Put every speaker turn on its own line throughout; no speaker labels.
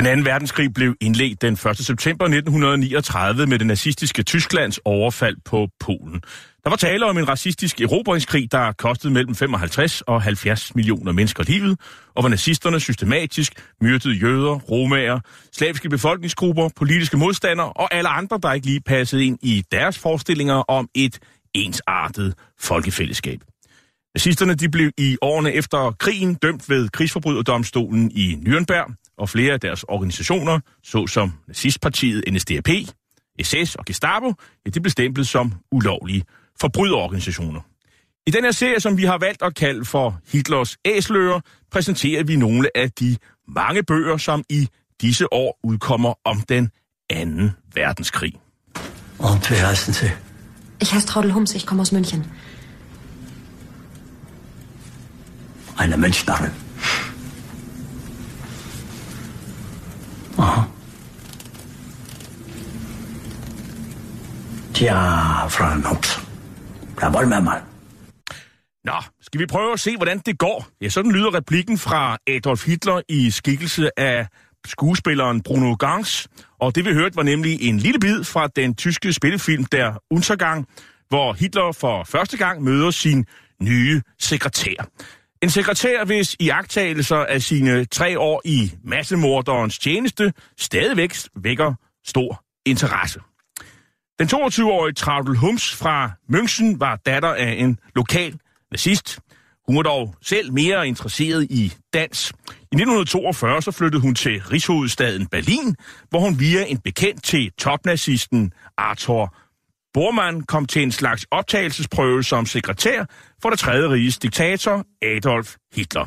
Den anden verdenskrig blev indledt den 1. september 1939 med det nazistiske Tysklands overfald på Polen. Der var tale om en racistisk erobringskrig, der kostede mellem 55 og 70 millioner mennesker livet, og hvor nazisterne systematisk myrdede jøder, romager, slaviske befolkningsgrupper, politiske modstandere og alle andre, der ikke lige passede ind i deres forestillinger om et ensartet folkefællesskab. Nazisterne de blev i årene efter krigen dømt ved krigsforbryderdomstolen i Nürnberg, og flere af deres organisationer, såsom nazistpartiet NSDAP, SS og Gestapo, ja, de blev stemplet som ulovlige forbryderorganisationer. I den her serie, som vi har valgt at kalde for Hitlers æsløer, præsenterer vi nogle af de mange bøger, som i disse år udkommer om den anden verdenskrig.
Und wer heißen Sie?
Ich heiße Traudel Hums, ich komme aus München.
Eine Münchnerin. Aha. Tja, Frau Nux. Da wollen wir mal.
Nå, skal vi prøve at se, hvordan det går? Ja, sådan lyder replikken fra Adolf Hitler i skikkelse af skuespilleren Bruno Gans. Og det vi hørte var nemlig en lille bid fra den tyske spillefilm Der Untergang, hvor Hitler for første gang møder sin nye sekretær. En sekretær, hvis iagttagelser af sine tre år i massemorderens tjeneste stadigvæk vækker stor interesse. Den 22-årige Traudel Hums fra München var datter af en lokal nazist. Hun var dog selv mere interesseret i dans. I 1942 så flyttede hun til rigshovedstaden Berlin, hvor hun via en bekendt til topnazisten Arthur Bormann kom til en slags optagelsesprøve som sekretær for det tredje riges diktator Adolf Hitler.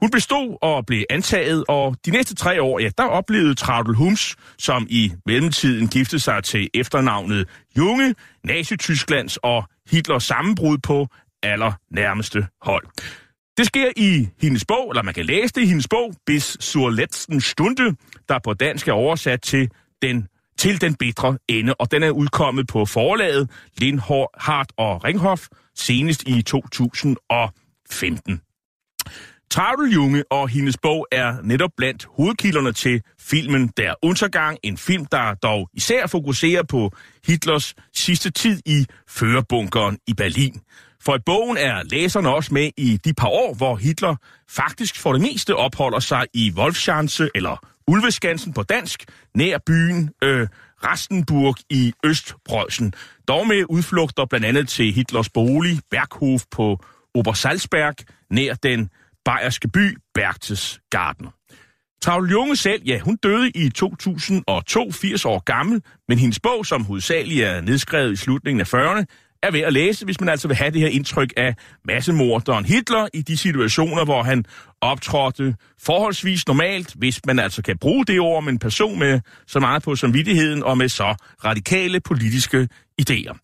Hun bestod og blev antaget, og de næste tre år, ja, der oplevede Traudel Hums, som i mellemtiden giftede sig til efternavnet Junge, Nazi-Tysklands og Hitlers sammenbrud på allernærmeste hold. Det sker i hendes bog, eller man kan læse det i hendes bog, Bis zur letzten Stunde, der på dansk er oversat til den til den bedre ende, og den er udkommet på forlaget Lindhardt og Ringhof senest i 2015. Traudel Junge og hendes bog er netop blandt hovedkilderne til filmen Der Untergang, en film, der dog især fokuserer på Hitlers sidste tid i førerbunkeren i Berlin. For i bogen er læserne også med i de par år, hvor Hitler faktisk for det meste opholder sig i Wolfschanze, eller Ulveskansen på dansk, nær byen øh, Rastenburg i Østpreussen. Dog med udflugter blandt andet til Hitlers bolig, Berghof på Obersalzberg, nær den bayerske by Berchtesgaden. Travl Junge selv, ja, hun døde i 2002, 80 år gammel, men hendes bog, som hovedsageligt er nedskrevet i slutningen af 40'erne, er ved at læse, hvis man altså vil have det her indtryk af massemorderen Hitler i de situationer, hvor han optrådte forholdsvis normalt, hvis man altså kan bruge det ord om en person med så meget på samvittigheden og med så radikale politiske idéer.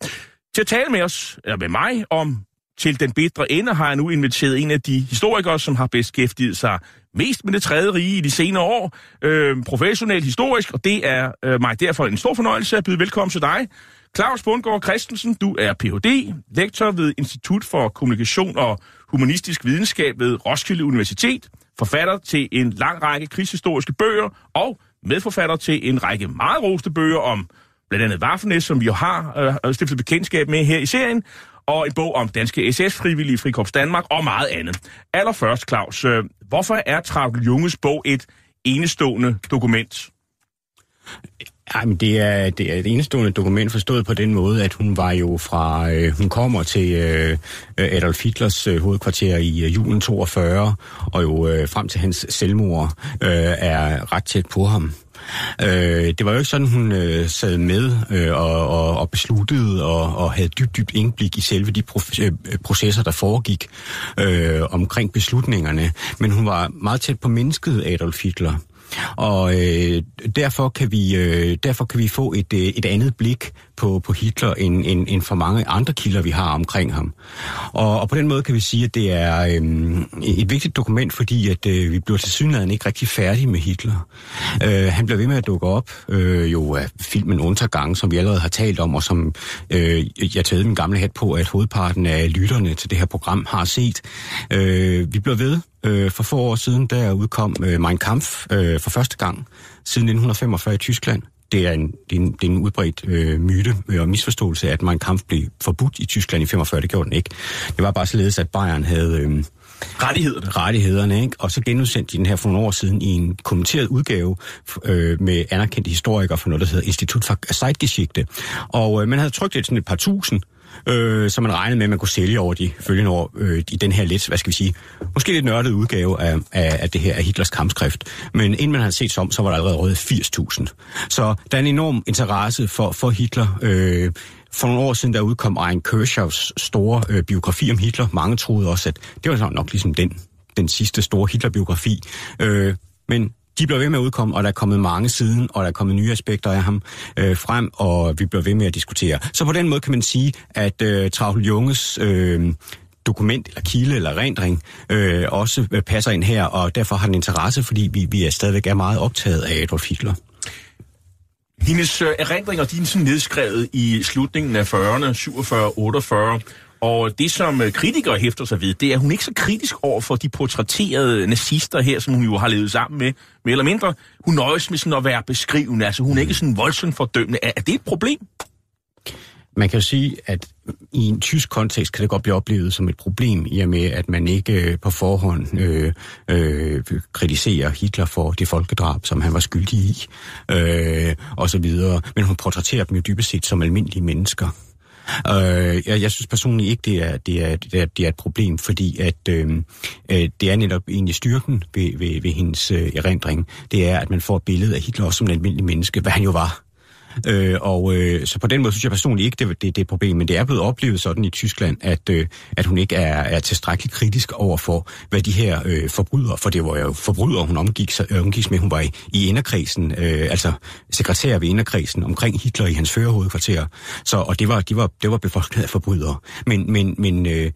Til at tale med os, eller med mig, om til den bedre ende har jeg nu inviteret en af de historikere, som har beskæftiget sig mest med det tredje rige i de senere år, øh, professionelt historisk, og det er øh, mig derfor en stor fornøjelse at byde velkommen til dig. Claus Bundgaard Christensen, du er Ph.D., lektor ved Institut for Kommunikation og Humanistisk Videnskab ved Roskilde Universitet, forfatter til en lang række krigshistoriske bøger og medforfatter til en række meget roste bøger om blandt andet Waffen som vi jo har øh, stiftet bekendtskab med her i serien, og en bog om danske SS-frivillige Frikorps Danmark og meget andet. Allerførst, Claus, øh, hvorfor er Travl Junges bog et enestående dokument?
Ja, men det er, det er et enestående dokument forstået på den måde, at hun var jo fra, øh, hun kommer til øh, øh Adolf Hitlers øh, hovedkvarter i øh, julen 42, og jo øh, frem til hans selvmord øh, er ret tæt på ham. Øh, det var jo ikke sådan, hun øh, sad med øh, og, og, og besluttede og, og havde dybt, dybt indblik i selve de øh, processer, der foregik øh, omkring beslutningerne. Men hun var meget tæt på mennesket, Adolf Hitler. Og øh, derfor, kan vi, øh, derfor kan vi få et, øh, et andet blik på, på Hitler end, end, end for mange andre kilder, vi har omkring ham. Og, og på den måde kan vi sige, at det er øhm, et vigtigt dokument, fordi at øh, vi bliver til synligheden ikke rigtig færdige med Hitler. Øh, han bliver ved med at dukke op, øh, jo af filmen Untergang, som vi allerede har talt om, og som øh, jeg taget min gamle hat på, at hovedparten af lytterne til det her program har set. Øh, vi bliver ved. Øh, for få år siden, der udkom øh, Mein Kampf øh, for første gang siden 1945 i Tyskland. Det er en, det er en, det er en udbredt øh, myte øh, og misforståelse, at Mein Kampf blev forbudt i Tyskland i 45. Det gjorde den ikke. Det var bare således, at Bayern havde... Øh,
Rettighederne.
rettighederne, ikke? Og så genudsendte de den her for nogle år siden i en kommenteret udgave øh, med anerkendte historikere fra noget, der hedder Institut for Zeitgeschichte. Og øh, man havde trykt det sådan et par tusind, øh, som man regnede med, at man kunne sælge over de følgende år øh, i den her lidt, hvad skal vi sige, måske lidt nørdede udgave af, af, af det her af Hitlers kampskrift. Men inden man havde set som, så var der allerede røget 80.000. Så der er en enorm interesse for, for Hitler. Øh, for nogle år siden, der udkom Ein Kershaws store øh, biografi om Hitler. Mange troede også, at det var nok ligesom den, den sidste store Hitler-biografi. Øh, men de bliver ved med at udkomme, og der er kommet mange siden, og der er kommet nye aspekter af ham øh, frem, og vi bliver ved med at diskutere. Så på den måde kan man sige, at øh, Travl Junges øh, dokument, eller kilde, eller rendring, øh, også øh, passer ind her, og derfor har den interesse, fordi vi, vi er stadigvæk er meget optaget af Adolf Hitler.
Hendes øh, erindringer, de er sådan nedskrevet i slutningen af 40'erne, 47, 48. Og det, som øh, kritikere hæfter sig ved, det er, at hun ikke er så kritisk over for de portrætterede nazister her, som hun jo har levet sammen med, mere eller mindre. Hun nøjes med sådan at være beskrivende, altså hun er ikke sådan voldsomt fordømmende. Er, er det et problem?
Man kan jo sige, at i en tysk kontekst kan det godt blive oplevet som et problem, i og med, at man ikke øh, på forhånd øh, øh, kritiserer Hitler for det folkedrab, som han var skyldig i, øh, og så videre. Men hun portrætterer dem jo dybest set som almindelige mennesker. Øh, jeg, jeg synes personligt ikke, det er, det er, det er, det er et problem, fordi at øh, øh, det er netop egentlig styrken ved, ved, ved hendes øh, erindring. Det er, at man får et billede af Hitler også som en almindelig menneske, hvad han jo var. Øh, og øh, så på den måde synes jeg personligt ikke, det, det, det er et problem, men det er blevet oplevet sådan i Tyskland, at, øh, at hun ikke er, er tilstrækkeligt kritisk over for, hvad de her øh, forbrydere, for det var jo forbrydere, hun omgik, øh, omgik med, hun var i, i inderkredsen, øh, altså sekretær ved inderkredsen omkring Hitler i hans førerhovedkvarter, så, og det var, de var, det var befolkningen af forbrydere. Men, men, men øh,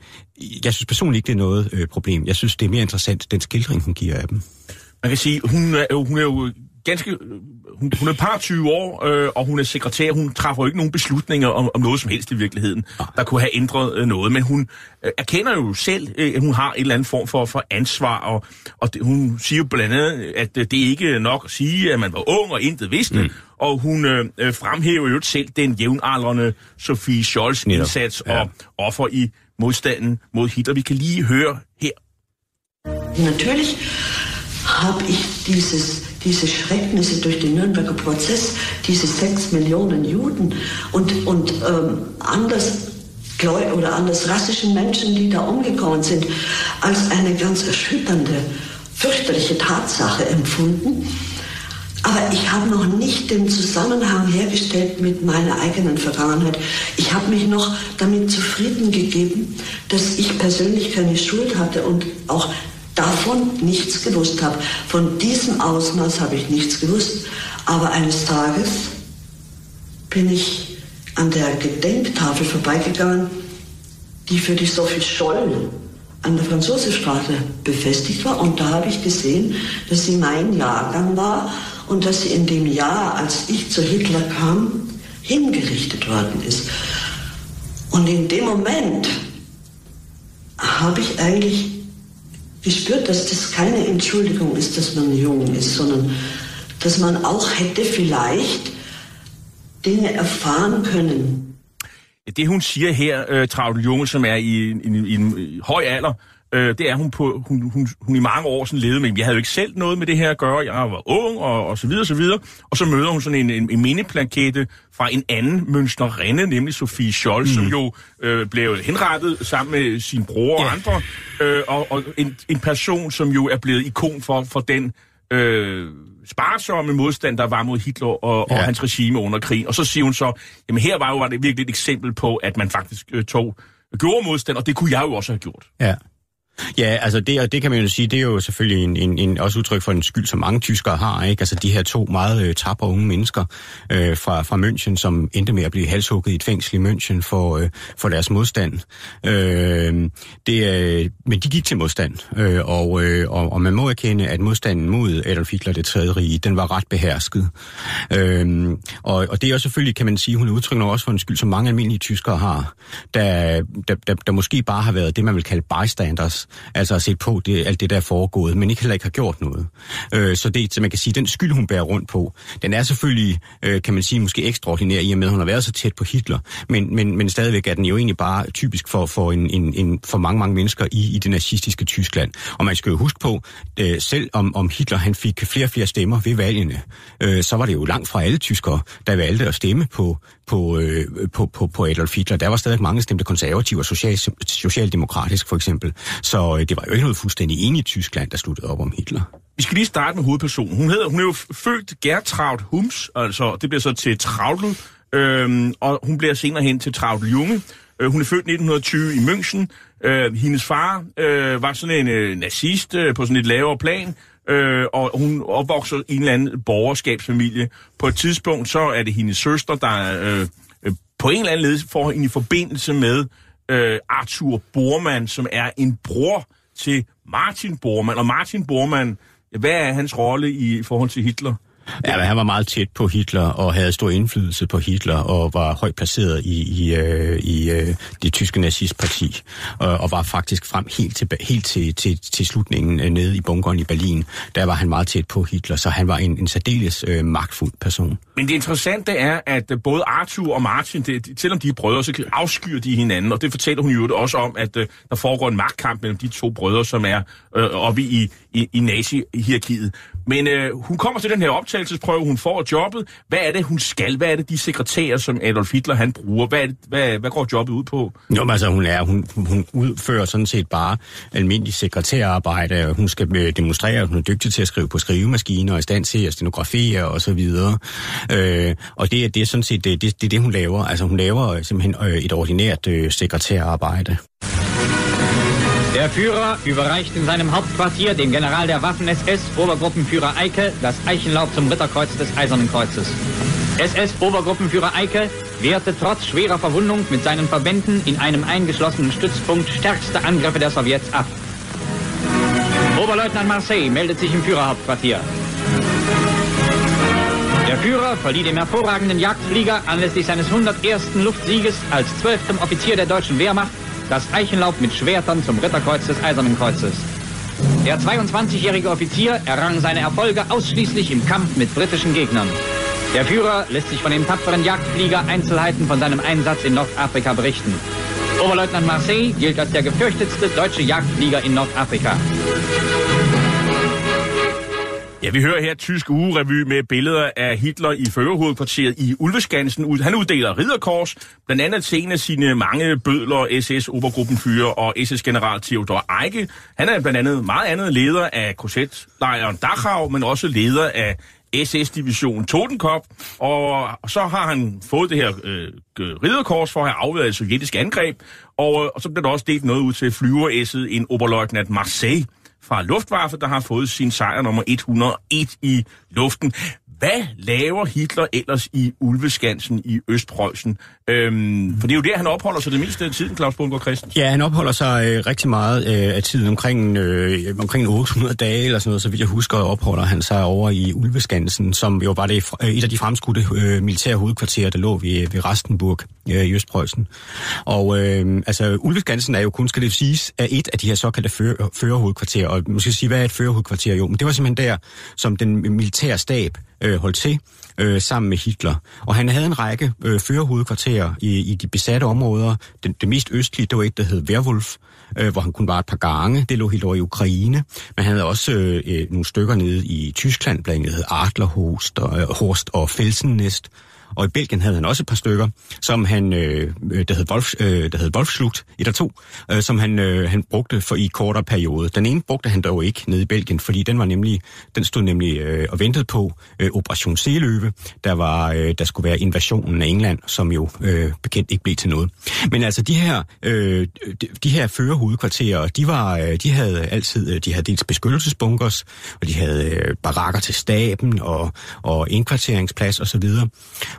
jeg synes personligt ikke, det er noget øh, problem. Jeg synes, det er mere interessant, den skildring, hun giver af dem.
Man kan sige, hun er, hun er jo ganske... Hun, hun er et par 20 år, øh, og hun er sekretær. Hun træffer jo ikke nogen beslutninger om, om noget som helst i virkeligheden, der kunne have ændret øh, noget. Men hun øh, erkender jo selv, øh, at hun har en eller anden form for, for ansvar, og, og det, hun siger jo blandt andet, at øh, det ikke er nok at sige, at man var ung og intet vidste. Mm. Og hun øh, øh, fremhæver jo selv den jævnaldrende Sofie Scholz indsats
Ja.
og offer i modstanden mod Hitler. Vi kan lige høre her.
Natürlich habe ich dieses, diese Schrecknisse durch den Nürnberger Prozess, diese sechs Millionen Juden und, und ähm, anders oder anders rassischen Menschen, die da umgekommen sind, als eine ganz erschütternde, fürchterliche Tatsache empfunden. Aber ich habe noch nicht den Zusammenhang hergestellt mit meiner eigenen Vergangenheit. Ich habe mich noch damit zufrieden gegeben, dass ich persönlich keine Schuld hatte und auch davon nichts gewusst habe. Von diesem Ausmaß habe ich nichts gewusst. Aber eines Tages bin ich an der Gedenktafel vorbeigegangen, die für die Sophie Scholl an der Franzosenstraße befestigt war. Und da habe ich gesehen, dass sie mein Jahrgang war und dass sie in dem Jahr, als ich zu Hitler kam, hingerichtet worden ist. Und in dem Moment habe ich eigentlich gespürt, dass das keine Entschuldigung ist, dass man jung ist, sondern dass man auch hätte vielleicht Dinge erfahren können,
Det hun siger her, øh, Travl Junge, som er i, en- en- en høj alder, øh, det er hun på, hun, hun, hun i mange år sådan levede med. Jeg havde jo ikke selv noget med det her at gøre. Jeg var ung og, og så videre, og så videre. Og så møder hun sådan en, en, en mindeplakette fra en anden mønsterrende, nemlig Sofie Scholz, mm. som jo øh, blev henrettet sammen med sin bror og andre. Øh, og og en, en person, som jo er blevet ikon for, for den øh, sparsomme modstand, der var mod Hitler og, ja. og
Ja.
hans regime under krigen. Og så siger hun så, jamen her var jo var det virkelig et eksempel på, at man faktisk øh, tog, gjorde modstand, og det kunne jeg jo også have gjort.
Ja. Ja, altså det, det kan man jo sige, det er jo selvfølgelig en, en, en, også udtryk for en skyld, som mange tyskere har. Ikke? Altså de her to meget øh, tapper unge mennesker øh, fra, fra München, som endte med at blive halshugget i et fængsel i München for, øh, for deres modstand. Øh, det, øh, men de gik til modstand, øh, og, øh, og, og man må erkende, at modstanden mod Adolf Hitler det tredje rige, den var ret behersket. Øh, og, og det er jo selvfølgelig, kan man sige, hun udtrykker også for en skyld, som mange almindelige tyskere har, der, der, der, der måske bare har været det, man vil kalde bystanders, altså at se på det, alt det, der er foregået, men ikke heller ikke har gjort noget. Øh, så det, så man kan sige, den skyld, hun bærer rundt på, den er selvfølgelig, øh, kan man sige, måske ekstraordinær i og med, at hun har været så tæt på Hitler, men, men, men stadigvæk er den jo egentlig bare typisk for, for, en, en, en, for mange, mange mennesker i, i det nazistiske Tyskland. Og man skal jo huske på, øh, selv om, om Hitler han fik flere og flere stemmer ved valgene, øh, så var det jo langt fra alle tyskere, der valgte at stemme på, på, øh, på, på, på Adolf Hitler. Der var stadig mange stemte konservative og social, socialdemokratisk for eksempel. Så øh, det var jo ikke noget fuldstændig enigt Tyskland, der sluttede op om Hitler.
Vi skal lige starte med hovedpersonen. Hun, hedder, hun er jo født Gertraud Hums, altså det bliver så til Traudl, øhm, og hun bliver senere hen til Traudl Junge. Øh, hun er født 1920 i München. Øh, hendes far øh, var sådan en øh, nazist øh, på sådan et lavere plan, øh, og hun opvokser i en eller anden borgerskabsfamilie. På et tidspunkt, så er det hendes søster, der øh, øh, på en eller anden led får hende i forbindelse med øh, Arthur Bormann, som er en bror til Martin Bormann. Og Martin Bormann, hvad er hans rolle i forhold til Hitler?
Ja, men han var meget tæt på Hitler og havde stor indflydelse på Hitler og var højt placeret i, i, øh, i øh, det tyske nazistparti og, og var faktisk frem helt, til, helt til, til, til slutningen øh, nede i bunkeren i Berlin. Der var han meget tæt på Hitler, så han var en, en særdeles øh, magtfuld person.
Men det interessante er, at øh, både Arthur og Martin, det, selvom de er brødre, så afskyr de hinanden, og det fortæller hun jo også om, at øh, der foregår en magtkamp mellem de to brødre, som er øh, oppe i, i, i nazi-hierarkiet. Men øh, hun kommer til den her optagelsesprøve, hun får jobbet. Hvad er det, hun skal? Hvad er det, de sekretærer, som Adolf Hitler han bruger? Hvad, det, hvad, hvad går jobbet ud på?
Jo, men altså, hun, er, hun, hun udfører sådan set bare almindelig sekretærarbejde. Hun skal øh, demonstrere, at hun er dygtig til at skrive på skrivemaskiner, og i stand til at stenografere og så videre. Øh, og det, det er sådan set det, det, det, det, hun laver. Altså, hun laver øh, simpelthen øh, et ordinært øh, sekretærarbejde.
Der Führer überreicht in seinem Hauptquartier dem General der Waffen-SS, Obergruppenführer Eike, das Eichenlaub zum Ritterkreuz des Eisernen Kreuzes. SS-Obergruppenführer Eike wehrte trotz schwerer Verwundung mit seinen Verbänden in einem eingeschlossenen Stützpunkt stärkste Angriffe der Sowjets ab. Oberleutnant Marseille meldet sich im Führerhauptquartier. Der Führer verlieh dem hervorragenden Jagdflieger anlässlich seines 101. Luftsieges als 12. Offizier der deutschen Wehrmacht das Eichenlaub mit Schwertern zum Ritterkreuz des Eisernen Kreuzes. Der 22-jährige Offizier errang seine Erfolge ausschließlich im Kampf mit britischen Gegnern. Der Führer lässt sich von dem tapferen Jagdflieger Einzelheiten von seinem Einsatz in Nordafrika berichten. Oberleutnant Marseille gilt als der gefürchtetste deutsche Jagdflieger in Nordafrika.
Ja, vi hører her tysk ugerevy med billeder af Hitler i førerhovedkvarteret i Ulveskansen. Han uddeler ridderkors, blandt andet til en af sine mange bødler, SS-obergruppenfyre og SS-general Theodor Eike. Han er blandt andet meget andet leder af korsetlejren Dachau, men også leder af SS-division Totenkop, og så har han fået det her øh, øh ridderkors for at have afværet et sovjetisk angreb, og, og så bliver der også delt noget ud til flyveræsset en oberleutnant Marseille, fra Luftwaffe, der har fået sin sejr nummer 101 i luften. Hvad laver Hitler ellers i Ulveskansen i Østpreussen? Øhm, for det er jo der, han opholder sig det meste af tiden, Claus Bundgaard Christen.
Ja, han opholder sig øh, rigtig meget øh, af tiden, omkring, øh, omkring 800 dage eller sådan noget, så vidt jeg husker, opholder han sig over i Ulveskansen, som jo var det, øh, et af de fremskudte øh, militære hovedkvarterer, der lå ved, ved Rastenburg øh, i Østpreussen. Og øh, altså, Ulveskansen er jo kun, skal det siges, er et af de her såkaldte fører, førerhovedkvarterer, og måske sige, hvad er et førerhovedkvarter? Jo, men det var simpelthen der, som den militære stab øh, Øh, holdt til øh, sammen med Hitler. Og han havde en række øh, førerhovedkvarterer i, i de besatte områder. Den, det mest østlige, det var et, der hed Werwolf, øh, hvor han kun var et par gange. Det lå helt over i Ukraine. Men han havde også øh, øh nogle stykker nede i Tyskland, blandt andet Adlerhorst og, øh, Horst og Felsennest og i Belgien havde han også et par stykker, som han, øh, øh der hed, Wolf, øh, der hed Wolfslugt, et og to, øh, som han, øh, han brugte for i kortere periode. Den ene brugte han dog ikke nede i Belgien, fordi den var nemlig, den stod nemlig øh, og ventede på øh, Operation Seeløve, der var, øh, der skulle være invasionen af England, som jo øh, bekendt ikke blev til noget. Men altså de her, øh, de, de her førerhovedkvarterer, de var, øh, de havde altid, øh, de havde dels beskyttelsesbunkers, og de havde øh, barakker til staben og, og indkvarteringsplads osv.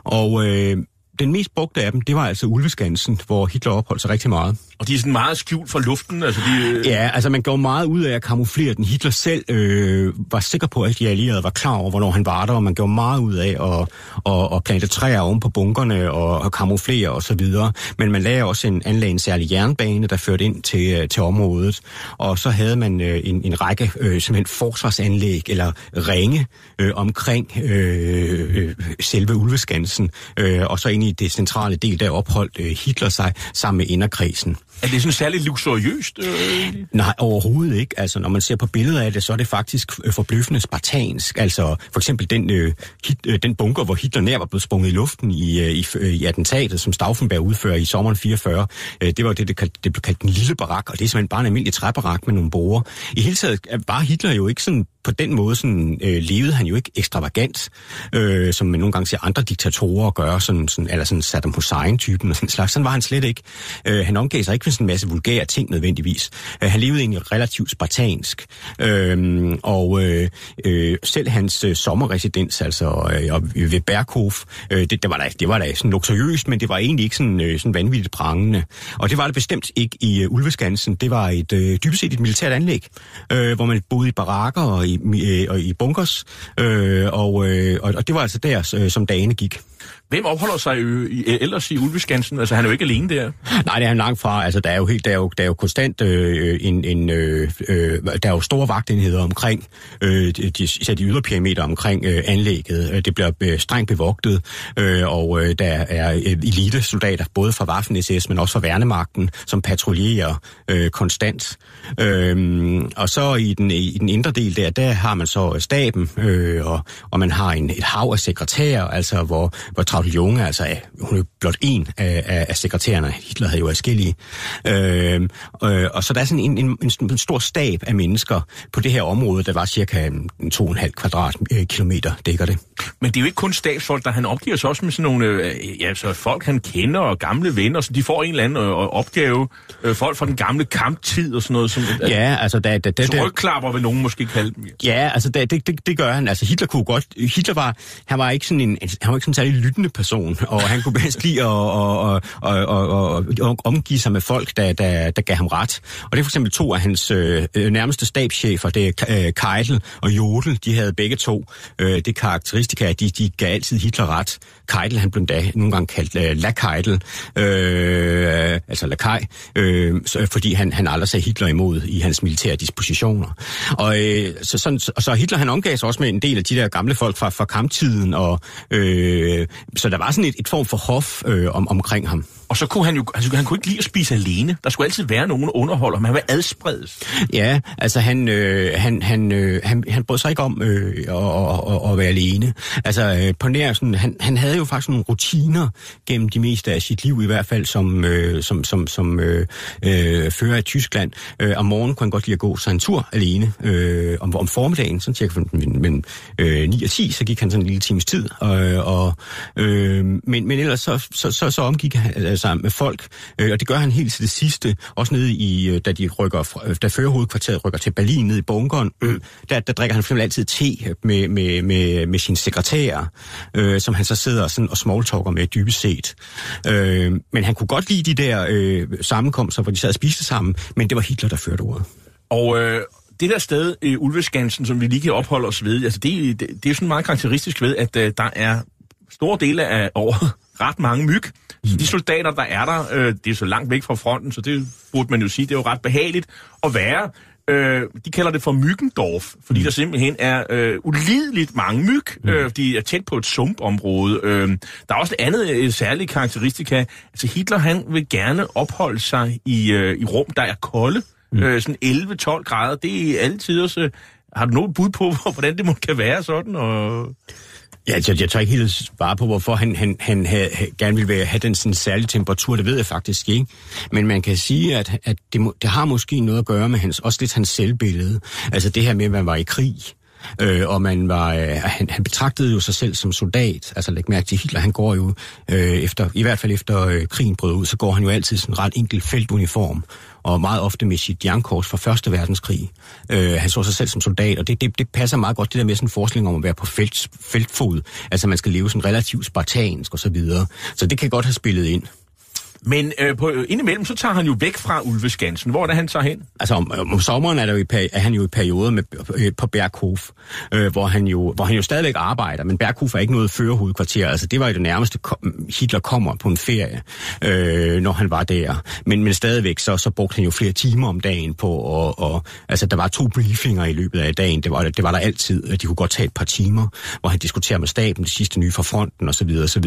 Og øh, den mest brugte af dem, det var altså Ulveskansen, hvor Hitler opholdt sig rigtig meget.
Og de er sådan meget skjult for luften, altså de... Øh...
Ja, altså man går meget ud af at kamuflere den. Hitler selv øh, var sikker på, at de allierede var klar over, hvornår han var der, og man gjorde meget ud af at, at, at plante træer oven på bunkerne og at kamuflere og så videre. Men man lagde også en anlag en særlig jernbane, der førte ind til, øh, til området. Og så havde man øh, en, en række øh, simpelthen forsvarsanlæg eller ringe øh, omkring øh, øh, selve Ulveskansen. Øh, og så ind i det centrale del, der opholdt øh, Hitler sig sammen med inderkredsen.
Er det sådan særligt luksuriøst? Øh?
Nej, overhovedet ikke. Altså, når man ser på billeder af det, så er det faktisk øh, forbløffende spartansk. Altså, for eksempel den, øh, hit, øh, den bunker, hvor Hitler nær var blevet sprunget i luften i, øh, i, øh, i attentatet, som Stauffenberg udfører i sommeren 44. Øh, det var det, det, kaldte, det blev kaldt den lille barak, og det er simpelthen bare en almindelig træbarak med nogle borer. I hele taget var Hitler jo ikke sådan på den måde sådan, øh, levede han jo ikke ekstravagant, øh, som man nogle gange ser andre diktatorer gøre, sådan, sådan, eller sådan Saddam Hussein-typen og sådan slags. Sådan var han slet ikke. Øh, han omgav sig ikke med sådan en masse vulgære ting nødvendigvis. Øh, han levede egentlig relativt spartansk. Øh, og øh, øh, selv hans øh, sommerresidens, altså øh, ved Berghof, øh, det, det, var da, det var da sådan luksuriøst, men det var egentlig ikke sådan, øh, sådan vanvittigt prangende. Og det var det bestemt ikke i øh, Ulveskansen. Det var et øh, dybest set et militært anlæg, øh, hvor man boede i barakker og i, i, øh, i bunkers, øh, og, øh, og det var altså der, øh, som dagene gik.
Hvem opholder sig øh, i, ellers i Ulveskansen? Altså, han er jo ikke alene der.
Nej, det er han langt fra. Altså, der er jo, helt, der er jo, der er jo konstant øh, øh en... en øh, øh, der er jo store vagtenheder omkring, øh, de, især de ydre perimeter omkring øh, anlægget. Øh, det bliver øh, strengt bevogtet, øh, og øh, der er øh, elitesoldater, både fra Waffen-SS, men også fra Værnemagten, som patruljerer øh, konstant. Øh, og så i den, i den indre del der, der har man så staben, øh, og, og man har en, et hav af sekretærer, altså hvor, hvor Traudl Junge, altså hun er blot en af, af, af sekretærerne. Hitler havde jo forskellige. Øh, øh, og så der er sådan en, en, en, stor stab af mennesker på det her område, der var cirka 2,5 kvadratkilometer, dækker det.
Men det er jo ikke kun stabsfolk, der han opgiver sig også med sådan nogle øh, ja, så folk, han kender og gamle venner, så de får en eller anden øh, opgave. Øh, folk fra den gamle kamptid og sådan noget. Som,
ja, altså... Da, da, da,
rygklapper vil nogen måske kalde dem.
Ja, altså da, det, det, det gør han. Altså Hitler kunne godt... Hitler var, han var ikke sådan en, han var ikke sådan særlig lyttende person, og han kunne bedst lide at, at, at, at, og, og omgive sig med folk, der, der, der gav ham ret. Og det er for eksempel to af hans øh, øh nærmeste stabschefer, det er øh, Keitel og Jodel, de havde begge to øh, det karakteristika, at de, de gav altid Hitler ret. Keitel, han blev da nogle gange kaldt øh, La Keitel, øh, altså lakaj, øh, fordi han, han aldrig sagde Hitler imod i hans militære dispositioner. Og øh, så, sådan, så Hitler han omgav sig også med en del af de der gamle folk fra, fra kamptiden, og øh, så der var sådan et, et form for hof øh, om, omkring ham.
Og så kunne han jo, altså, han kunne ikke lide at spise alene. Der skulle altid være nogen, underholder men Han var adspredes.
Ja, altså han, øh, han, han, øh, han, han brød sig ikke om øh, at, at, at, være alene. Altså øh, på nær sådan, han, han havde jo faktisk nogle rutiner gennem de meste af sit liv, i hvert fald som, øh, som, som, som øh, øh, fører i Tyskland. Øh, om morgenen kunne han godt lide at gå sig en tur alene. Øh, om, om formiddagen, sådan cirka mellem øh, 9 og 10, så gik han sådan en lille times tid. Og, øh, og, øh, men, men ellers så, så, så, så omgik han, altså, sammen med folk, øh, og det gør han helt til det sidste, også nede i, øh, da de rykker, fra, øh, da førerhovedkvarteret rykker til Berlin, ned i bunkeren, øh, der, der drikker han for altid te med, med, med, med sin sekretær, øh, som han så sidder sådan og smalltalker med dybest set. Øh, men han kunne godt lide de der øh, sammenkomster, hvor de sad og spiste sammen, men det var Hitler, der førte ordet.
Og øh, det der sted øh, Ulveskansen, som vi lige kan opholde os ved, altså det, det, det er sådan meget karakteristisk ved, at øh, der er store dele af året ret mange myg. Så de soldater, der er der, øh, det er så langt væk fra fronten, så det burde man jo sige, det er jo ret behageligt at være. Øh, de kalder det for Myggendorf, fordi mm. der simpelthen er øh, ulideligt mange myg. Mm. Øh, de er tæt på et sumpområde. Øh, der er også et andet øh, særligt karakteristika. Altså Hitler, han vil gerne opholde sig i, øh, i rum, der er kolde. Mm. Øh, sådan 11-12 grader. Det er altid også... Øh, har du noget bud på, hvordan det må kan være sådan? Og...
Ja, altså, jeg tager ikke helt svare på, hvorfor han, han, han havde, gerne ville være, have den sådan særlige temperatur. Det ved jeg faktisk ikke. Men man kan sige, at, at det, må, det har måske noget at gøre med hans, også lidt hans selvbillede. Altså det her med, at man var i krig. Øh, og man var, øh, han, han betragtede jo sig selv som soldat. Altså læg mærke til Hitler, han går jo øh, efter, i hvert fald efter øh, krigen brød ud, så går han jo altid sådan en ret enkelt feltuniform og meget ofte med sit jernkors fra Første Verdenskrig. Øh, han så sig selv som soldat, og det, det, det passer meget godt, det der med sådan en forskning om at være på felt, feltfod. Altså man skal leve sådan relativt spartansk og så videre. Så det kan godt have spillet ind.
Men øh, på, øh, indimellem, så tager han jo væk fra Ulveskansen. Hvor er det, han tager hen?
Altså om, om sommeren er, der jo i, er han jo i perioder med, øh, på Berghof, øh, hvor, han jo, hvor han jo stadigvæk arbejder, men Berghof er ikke noget førerhovedkvarter. Altså det var jo det nærmeste, Hitler kommer på en ferie, øh, når han var der. Men, men stadigvæk, så, så brugte han jo flere timer om dagen på, og, og altså der var to briefinger i løbet af dagen. Det var, det var der altid. De kunne godt tage et par timer, hvor han diskuterer med staben det sidste nye fra fronten osv. osv.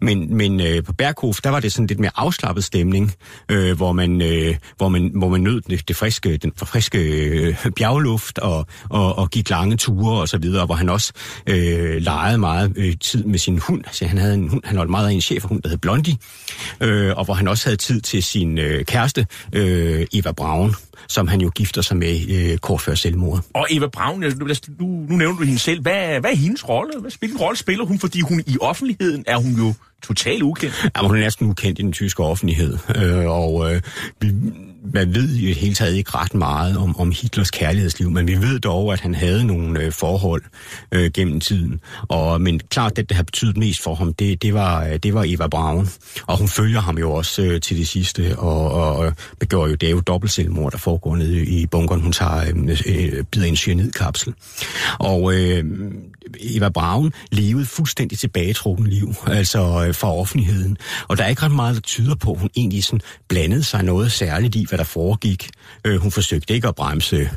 Men, men øh, på Berghof, der var det sådan lidt mere afslappet stemning, øh, hvor, man, øh, hvor, man, hvor man nød det, det friske, den friske øh, bjergluft og, og, og gik lange ture og så videre, hvor han også øh, legede meget øh, tid med sin hund. Altså, han havde en hund, han holdt meget af en cheferhund, der hed Blondie, øh, og hvor han også havde tid til sin øh, kæreste, øh, Eva Braun, som han jo gifter sig med øh, kort før selvmord.
Og Eva Braun, nu, nu, nu nævner du hende selv. Hvad, hvad er hendes rolle? Hvilken rolle spiller hun? Fordi hun i offentligheden er hun jo totalt ukendt.
Ja, hun er næsten ukendt i den tyske offentlighed. Øh, og øh, vi, man ved i det hele taget ikke ret meget om, om Hitlers kærlighedsliv, men vi ved dog, at han havde nogle øh, forhold øh, gennem tiden. Og, men klart, det, der har betydet mest for ham, det, det, var, øh, det var Eva Braun. Og hun følger ham jo også øh, til det sidste, og, og begår jo, det er jo dobbelt selvmord, der foregår nede i bunkeren. Hun tager øh, øh, bider en cyanidkapsel. Og øh, Eva Braun levede fuldstændig tilbagetrukken liv, altså øh, for offentligheden. Og der er ikke ret meget, der tyder på, at hun egentlig sådan blandede sig noget særligt i, hvad der foregik. Øh, hun forsøgte ikke at bremse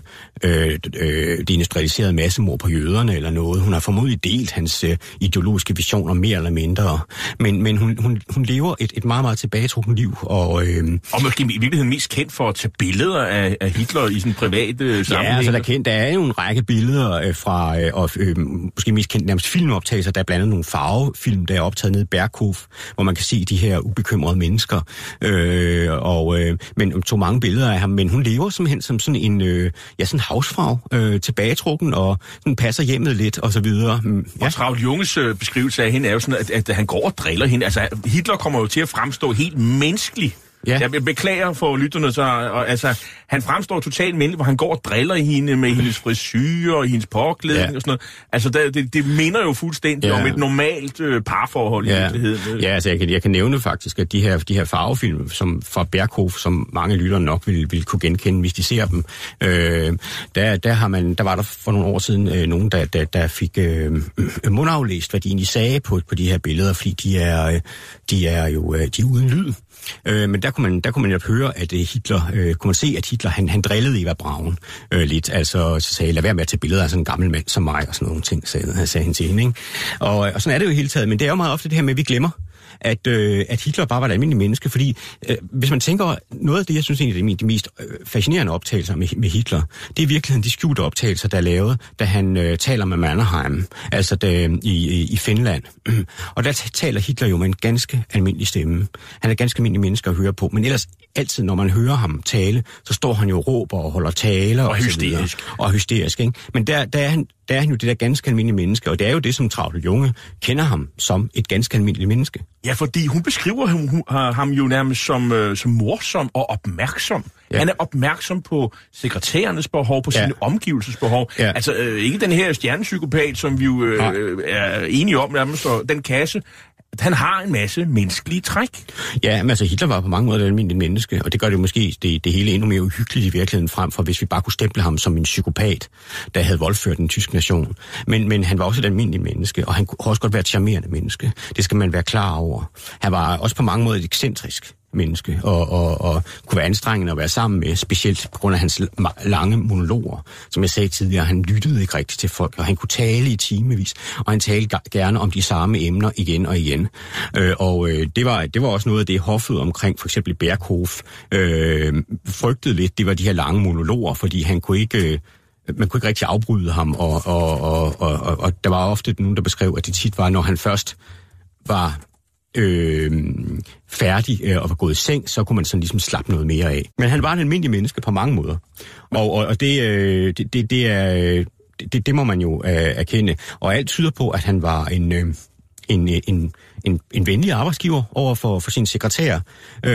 øh, øh, det industrialiserede massemord på jøderne eller noget. Hun har formodentlig delt hans øh, ideologiske visioner mere eller mindre. Men, men hun, hun, hun lever et, et meget, meget tilbagetrukken liv. Og, øh,
og måske i virkeligheden mest kendt for at tage billeder af, af Hitler i sådan private øh,
sammenhæng. Ja, altså der, kendt, der er jo en række billeder øh, fra, øh, og øh, måske mest kendt nærmest filmoptagelser. Der er blandt andet nogle farvefilm, der er optaget nede i Berghof, hvor man kan se de her ubekymrede mennesker. Øh, og, øh, men tog mange billeder af ham, men hun lever simpelthen som sådan en øh, ja, sådan havsfrag, øh, tilbagetrukken og sådan passer hjemmet lidt og så videre.
Mm, ja. Og Travl Junges øh, beskrivelse af hende er jo sådan, at, at han går og driller hende. Altså Hitler kommer jo til at fremstå helt menneskelig Ja. Jeg beklager for lytterne, så og, altså, han fremstår totalt mindelig, hvor han går og driller hende med hendes frisyr og hendes påklædning ja. og sådan noget. Altså, det, det, det minder jo fuldstændig ja. om et normalt øh, parforhold ja. i virkeligheden.
Ja, altså, jeg kan, jeg kan nævne faktisk, at de her, de her farvefilm som fra Berghof, som mange lyttere nok vil, vil kunne genkende, hvis de ser dem, øh, der, der, har man, der var der for nogle år siden øh, nogen, der, der, der fik øh, mundaflæst, hvad de egentlig sagde på, på de her billeder, fordi de er, øh, de er jo øh, de er uden lyd. Øh, men der kunne man, der kunne man jo høre, at øh, Hitler, øh, kunne man se, at Hitler, han, han drillede Eva Braun øh, lidt. Altså, så sagde, lad være med at tage billeder af sådan en gammel mand som mig, og sådan nogle ting, sagde, sagde han til hende. Ikke? Og, og sådan er det jo hele taget, men det er jo meget ofte det her med, at vi glemmer, at, øh, at Hitler bare var et almindeligt menneske, fordi øh, hvis man tænker, noget af det, jeg synes egentlig er de, mest øh, fascinerende optagelser med, med Hitler, det er i virkeligheden de skjulte optagelser, der er lavet, da han øh, taler med Mannerheim, altså det, i, i Finland. Og der taler Hitler jo med en ganske almindelig stemme. Han er ganske almindelig menneske at høre på, men ellers altid, når man hører ham tale, så står han jo og råber og holder taler og,
og hysterisk.
Og hysterisk, ikke? Men der, der, er han, der er han jo det der ganske almindelige menneske, og det er jo det, som Travle Junge kender ham som et ganske almindeligt menneske.
Ja, fordi hun beskriver ham, hun, ham jo nærmest som, øh, som morsom og opmærksom. Ja. Han er opmærksom på sekretærernes behov, på sine ja. omgivelses behov. Ja. Altså øh, ikke den her stjernepsykopat, som vi jo øh, er enige om nærmest, og den kasse han har en masse menneskelige træk.
Ja, men altså Hitler var på mange måder et almindeligt menneske, og det gør det måske det, det hele endnu mere uhyggeligt i virkeligheden frem for, hvis vi bare kunne stemple ham som en psykopat, der havde voldført den tyske nation. Men, men han var også et almindeligt menneske, og han kunne også godt være et charmerende menneske. Det skal man være klar over. Han var også på mange måder et ekscentrisk menneske, og, og, og kunne være anstrengende at være sammen med, specielt på grund af hans lange monologer. Som jeg sagde tidligere, han lyttede ikke rigtigt til folk, og han kunne tale i timevis, og han talte gerne om de samme emner igen og igen. Øh, og øh, det, var, det var også noget af det, hoffet omkring for eksempel Berghof øh, frygtede lidt, det var de her lange monologer, fordi han kunne ikke... Øh, man kunne ikke rigtig afbryde ham, og, og, og, og, og, og der var ofte nogen, der beskrev, at det tit var, når han først var øh, færdig øh, og var gået i seng, så kunne man sådan ligesom slappe noget mere af. Men han var en almindelig menneske på mange måder. Og, og, og det, øh, det, det, det er... Det, det må man jo øh, erkende. Og alt tyder på, at han var en, øh, en, en, en, en venlig arbejdsgiver over for, for sin sekretær. Øh,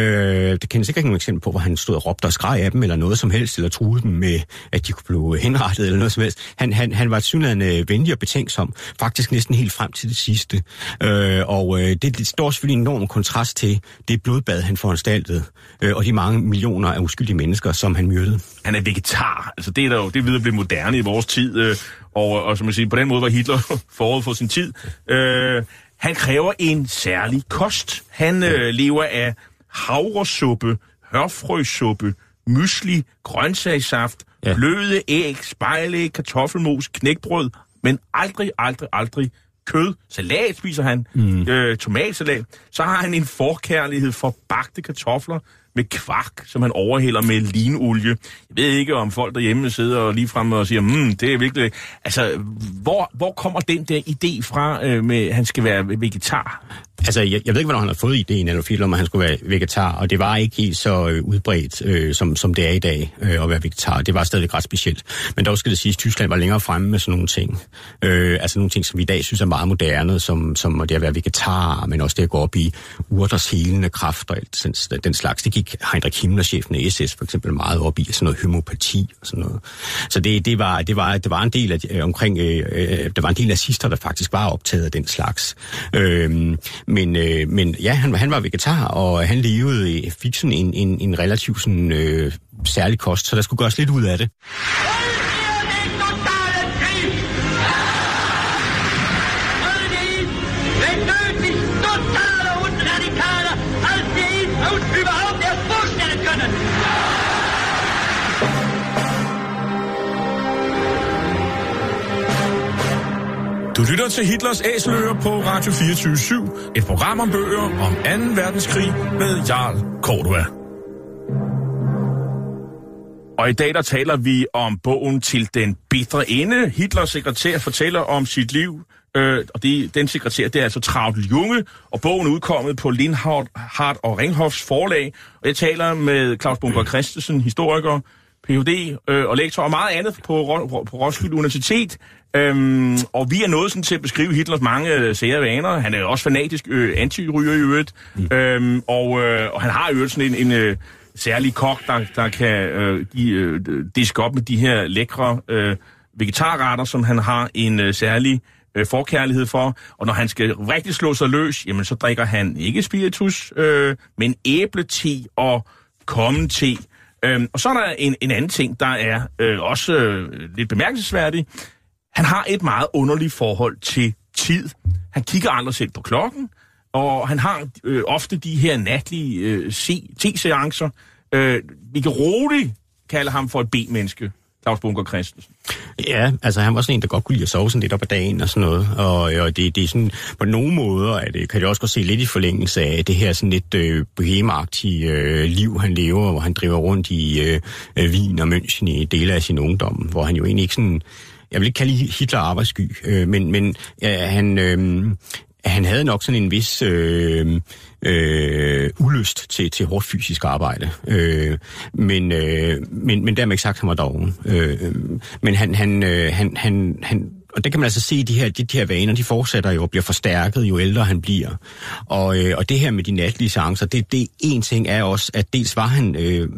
det kendes ikke nogen eksempel på, hvor han stod og råbte og skreg af dem, eller noget som helst, eller truede dem med, at de kunne blive henrettet, eller noget som helst. Han, han, han var et synligheden øh, venlig og betænksom, faktisk næsten helt frem til det sidste. Øh, og øh, det, det står selvfølgelig en enorm kontrast til det blodbad, han foranstaltede, øh, og de mange millioner af uskyldige mennesker, som han myrdede.
Han er vegetar. Altså det er der jo, det er ved at blive moderne i vores tid, øh, og, og som man siger, på den måde var Hitler forud for sin tid. Øh, han kræver en særlig kost. Han øh, lever af havresuppe, hørfrøsuppe, mysli, grøntsagssaft, ja. bløde æg, spejlæg, kartoffelmos, knækbrød, men aldrig, aldrig, aldrig kød. Salat spiser han, mm. øh, tomatsalat. Så har han en forkærlighed for bagte kartofler, med kvark, som han overhælder med linolie. Jeg ved ikke, om folk derhjemme sidder og ligefrem og siger, mm, det er virkelig... Altså, hvor, hvor kommer den der idé fra, øh, med at han skal være vegetar?
Altså, jeg, jeg ved ikke, hvornår han har fået ideen eller om, at han skulle være vegetar, og det var ikke helt så øh, udbredt, øh, som, som det er i dag, øh, at være vegetar. Det var stadig ret specielt. Men dog skal det sige, at Tyskland var længere fremme med sådan nogle ting. Øh, altså nogle ting, som vi i dag synes er meget moderne, som, som det at være vegetar, men også det at gå op i urters helende kraft og alt den, den slags. Det gik Heinrich Himmler, chefen af SS, for eksempel meget op i, sådan noget homopati og sådan noget. Så det, det, var, det, var, det var en del af, øh, omkring, øh, øh der var en del nazister, der faktisk var optaget af den slags. Øh, men, øh, men ja, han, han var vegetar, og han levede, fik sådan en, en, en relativt sådan, øh, særlig kost, så der skulle gøres lidt ud af det.
Du lytter til Hitlers Æseløer på Radio 24 et program om bøger om 2. verdenskrig med Jarl Cordua. Og i dag der taler vi om bogen til den bitre ende. Hitlers sekretær fortæller om sit liv, øh, og det, den sekretær det er altså Travl Junge, og bogen er udkommet på Lindhardt og Ringhofs forlag. Og jeg taler med Claus Bunker Christensen, historiker, Ph.D. Øh, og lektor og meget andet på, på Roskilde Universitet. Øhm, og vi er nået sådan til at beskrive Hitlers mange øh, sære vaner. Han er også fanatisk øh, anti-ryger i øvrigt. Mm. Øhm, og, øh, og han har jo sådan en, en øh, særlig kok, der, der kan øh, give, øh, diske op med de her lækre øh, vegetarretter, som han har en øh, særlig øh, forkærlighed for. Og når han skal rigtig slå sig løs, jamen så drikker han ikke spiritus, øh, men æblete og kommende Øhm, og så er der en, en anden ting, der er øh, også øh, lidt bemærkelsesværdig. Han har et meget underligt forhold til tid. Han kigger aldrig selv på klokken, og han har øh, ofte de her natlige øh, T-seancer. Øh, vi kan roligt kalde ham for et B-menneske. Claus Bunker Christensen.
Ja, altså han var sådan en, der godt kunne lide at sove sådan lidt op ad dagen og sådan noget. Og, og det, det er sådan, på nogle måder at det, kan det også godt se lidt i forlængelse af det her sådan lidt øh, bohemagtige øh, liv, han lever, hvor han driver rundt i øh, øh, Wien og München i dele af sin ungdom, hvor han jo egentlig ikke sådan jeg vil ikke kalde Hitler arbejdssky, øh, men, men øh, han, øh, han havde nok sådan en vis øh, øh, ulyst til, til hårdt fysisk arbejde. Øh, men, øh, men, men dermed ikke sagt, at han var doven. Øh, men han, han, øh, han, han, han og det kan man altså se, de her, de, de her vaner, de fortsætter jo og bliver forstærket, jo ældre han bliver. Og, øh, og det her med de natlige seancer, det, det en ting er også, at dels var han, øh,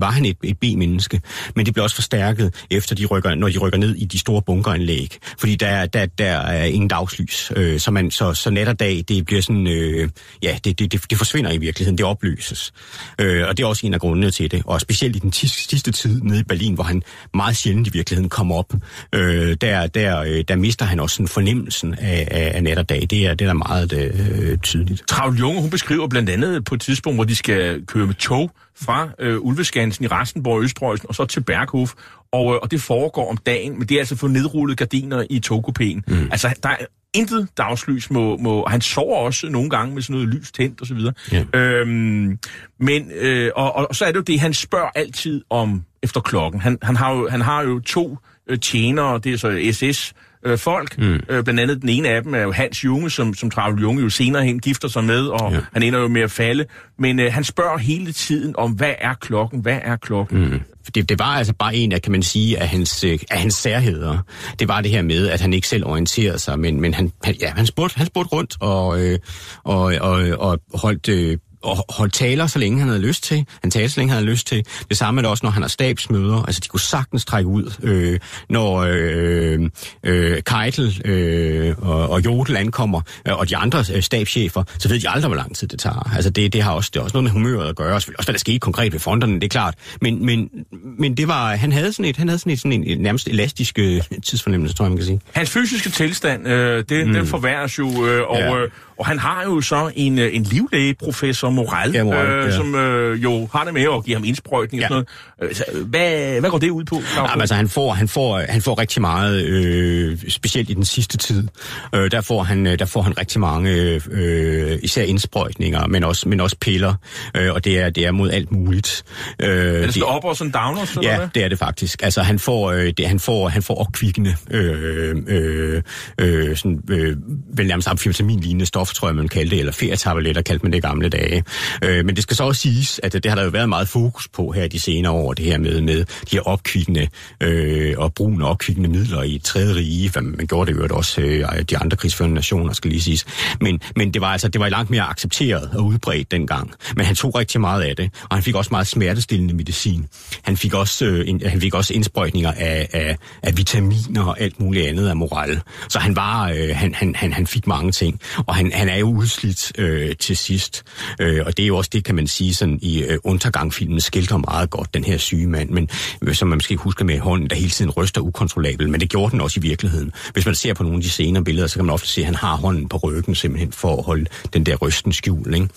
var han et, et B-menneske, men det bliver også forstærket, efter de rykker, når de rykker ned i de store bunkeranlæg. Fordi der, der, der er ingen dagslys, øh, så, man, så, så nat og dag, det bliver sådan, øh, ja, det, det, det, det forsvinder i virkeligheden, det opløses. Øh, og det er også en af grundene til det. Og specielt i den sidste tid nede i Berlin, hvor han meget sjældent i virkeligheden kom op, øh, der, der øh, der mister han også en fornemmelsen af, af, af nat og dag. Det er, det er meget øh, tydeligt.
Travl Junge, hun beskriver blandt andet på et tidspunkt, hvor de skal køre med tog fra øh, Ulveskansen i Rastenborg og Østrøjsen og så til Berghof. Og, øh, og det foregår om dagen, men det er altså for nedrullet gardiner i togkupéen. Mm. Altså, der er intet dagslys må, må... Han sover også nogle gange med sådan noget lys tændt og så videre. Ja. Øhm, men, øh, og, og så er det jo det, han spørger altid om efter klokken. Han, han, har, jo, han har jo to øh, tjenere, det er så SS, øh, folk. Mm. Øh, blandt andet den ene af dem er jo Hans Junge, som, som Travel Junge jo senere hen gifter sig med, og ja. han ender jo med at falde. Men øh, han spørger hele tiden om, hvad er klokken? Hvad er klokken? Mm.
Det, det var altså bare en af, kan man sige, af hans, øh, af hans særheder. Det var det her med, at han ikke selv orienterede sig, men, men han, han, ja, han, spurgte, han spurgte rundt og, øh, og, og, og holdt... Øh, og holdt taler, så længe han havde lyst til. Han talte, så længe han havde lyst til. Det samme er det også, når han har stabsmøder. Altså, de kunne sagtens trække ud. Øh, når øh, øh, Keitel øh, og, og Jodel ankommer, øh, og de andre øh, stabschefer, så ved de aldrig, hvor lang tid det tager. Altså, det, det, har også, det er også noget med humøret at gøre. Og også, hvad der skete konkret ved fronterne, det er klart. Men, men, men det var, han havde sådan et, han havde sådan et, sådan en, nærmest elastisk øh, tidsfornemmelse, tror jeg, man kan sige.
Hans fysiske tilstand, øh, det, mm. den forværres jo, øh, og... Ja. Øh, og han har jo så en, øh, en livlægeprofessor Moral, ja, Moral øh, ja. som øh, jo har det med at give ham indsprøjtning ja. og sådan noget. Øh, hvad, hvad går det ud på?
Jamen, altså, han får, han, får, han får rigtig meget, øh, specielt i den sidste tid. Øh, der, får han, der får han rigtig mange, øh, især indsprøjtninger, men også, men også piller. Øh, og det er, det er mod alt muligt.
Øh, er det sådan op og sådan down?
Eller ja, hvad? det er det faktisk. Altså, han får, øh, det, han får, han får opkvikkende, øh, øh, øh, sådan, øh, vel nærmest amfetamin-lignende stof, tror jeg, man kaldte det, eller ferietabletter kaldte man det gamle dage. Øh, men det skal så også siges, at det har der jo været meget fokus på her de senere år, det her med, med de her opkvikkende øh, og brune opkvikkende midler i tredje rige. hvad Man gjorde det jo også øh, de andre krigsførende nationer, skal lige siges. Men, men det var altså det var langt mere accepteret og udbredt dengang. Men han tog rigtig meget af det, og han fik også meget smertestillende medicin. Han fik også, øh, en, han fik også indsprøjtninger af, af, af vitaminer og alt muligt andet af moral. Så han var, øh, han, han, han, han fik mange ting, og han, han er jo udslidt øh, til sidst. Øh, og det er jo også det, kan man sige, sådan i øh, undergangfilmen skildrer meget godt den her syge mand, men øh, som man måske husker med hånden, der hele tiden ryster ukontrollabelt, men det gjorde den også i virkeligheden. Hvis man ser på nogle af de senere billeder, så kan man ofte se, at han har hånden på ryggen simpelthen for at holde den der rysten skjul. Ikke?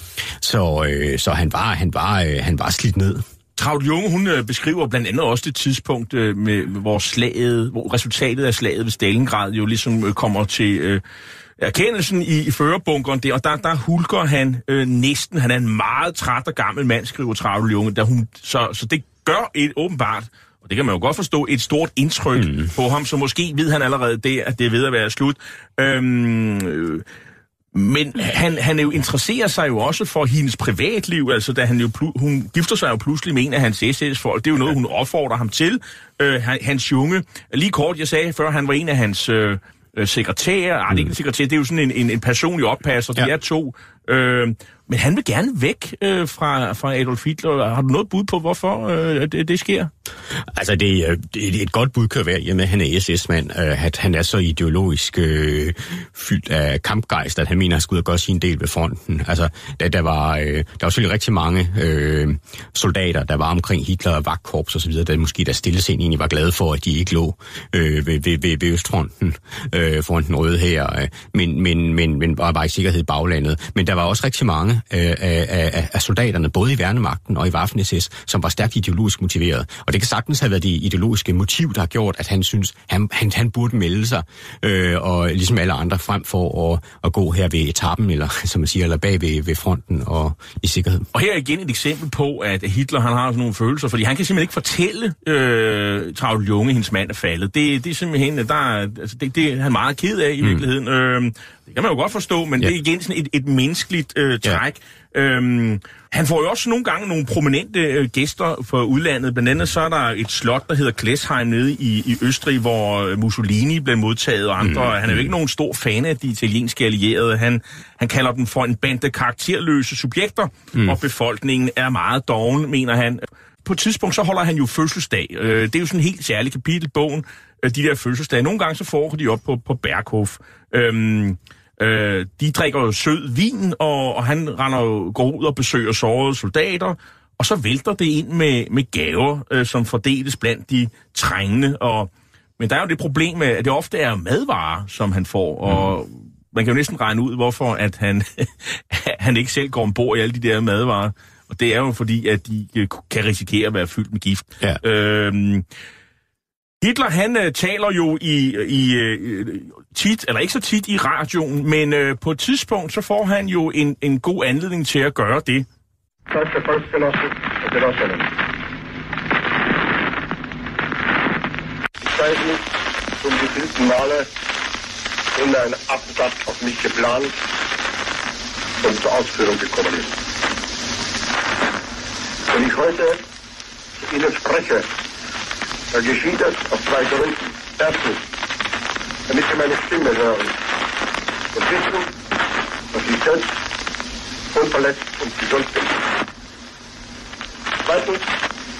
Så, øh, så han var, han var, øh, han var slidt ned.
Travl Junge, hun øh, beskriver blandt andet også det tidspunkt, øh, med, hvor slaget, hvor resultatet af slaget ved Stalingrad jo ligesom øh, kommer til øh, erkendelsen i, i førerbunkeren der, og der, der hulker han øh, næsten. Han er en meget træt og gammel mand, skriver Travl Junge. Der hun, så, så det gør et åbenbart og det kan man jo godt forstå, et stort indtryk mm. på ham, så måske ved han allerede det, at det er ved at være slut. Øhm, øh, men han, han jo interesserer sig jo også for hendes privatliv, altså da han jo hun gifter sig jo pludselig med en af hans SS-folk. Det er jo noget, hun opfordrer ham til. Øh, hans junge, lige kort, jeg sagde før, han var en af hans øh, øh sekretærer. Mm. Det er ikke en sekretær, det er jo sådan en, en, en personlig oppasser. Ja. De er to. Øh, men han vil gerne væk øh, fra, fra Adolf Hitler. Har du noget bud på, hvorfor øh, det, det sker?
Altså, det, øh, er, det et godt bud kan være, i at han er SS-mand, øh, at han er så ideologisk øh, fyldt af kampgejst, at han mener, at han skulle gøre sin del ved fronten. Altså, der, der, var, øh, der var selvfølgelig rigtig mange øh, soldater, der var omkring Hitler og vagtkorps og så videre, der måske der stillesind egentlig var glade for, at de ikke lå øh, ved, ved, ved, ved Østfronten øh, foran den røde her, øh, men, men, men, men var bare i sikkerhed i baglandet. Men der var også rigtig mange øh, af, af, af soldaterne, både i værnemagten og i Waffen-SS, som var stærkt ideologisk motiveret. Og det kan sagtens have været det ideologiske motiv, der har gjort, at han synes, han, han, han burde melde sig, øh, og ligesom alle andre, frem for at, at gå her ved etappen, eller som man siger, eller bag ved, ved fronten og i sikkerhed.
Og her er igen et eksempel på, at Hitler han har sådan nogle følelser, fordi han kan simpelthen ikke fortælle øh, Travl Junge, hendes mand er faldet. Det, det er simpelthen, der, altså, det, det er han meget ked af i mm. virkeligheden. Øh, det kan man jo godt forstå, men ja. det er igen sådan et, et menneskeligt øh, træk. Ja. Øhm, han får jo også nogle gange nogle prominente øh, gæster fra udlandet. Blandt andet så er der et slot, der hedder Klesheim nede i, i Østrig, hvor øh, Mussolini blev modtaget og andre. Mm. Han er jo ikke nogen stor fan af de italienske allierede. Han, han kalder dem for en bande karakterløse subjekter, mm. og befolkningen er meget doven, mener han. På et tidspunkt så holder han jo fødselsdag. Øh, det er jo sådan en helt særlig kapitel i bogen, øh, de der fødselsdage. Nogle gange så foregår de op på, på Berghof. Øhm, Øh, de drikker jo sød vin, og, og han render jo, går ud og besøger sårede soldater, og så vælter det ind med, med gaver, øh, som fordeles blandt de trængende. Og, men der er jo det problem med, at det ofte er madvarer, som han får, og mm. man kan jo næsten regne ud, hvorfor at han, han ikke selv går ombord i alle de der madvarer. Og det er jo fordi, at de kan risikere at være fyldt med gift. Ja. Øhm, Hitler, han uh, taler jo i, i uh, tit, eller ikke så tit i radioen, men uh, på et tidspunkt, så får han jo en, en god anledning til at gøre det. Første
Volksgenossen og Genossinnen. wahrscheinlich zum gefühlten Male in ein Absatz auf mich geplant und zur Ausführung gekommen ist. Wenn ich heute zu Ihnen spreche, dann geschieht das auf zwei Gründen. Erstens, damit Sie meine Stimme hören und wissen, dass ich selbst unverletzt und gesund bin. Zweitens,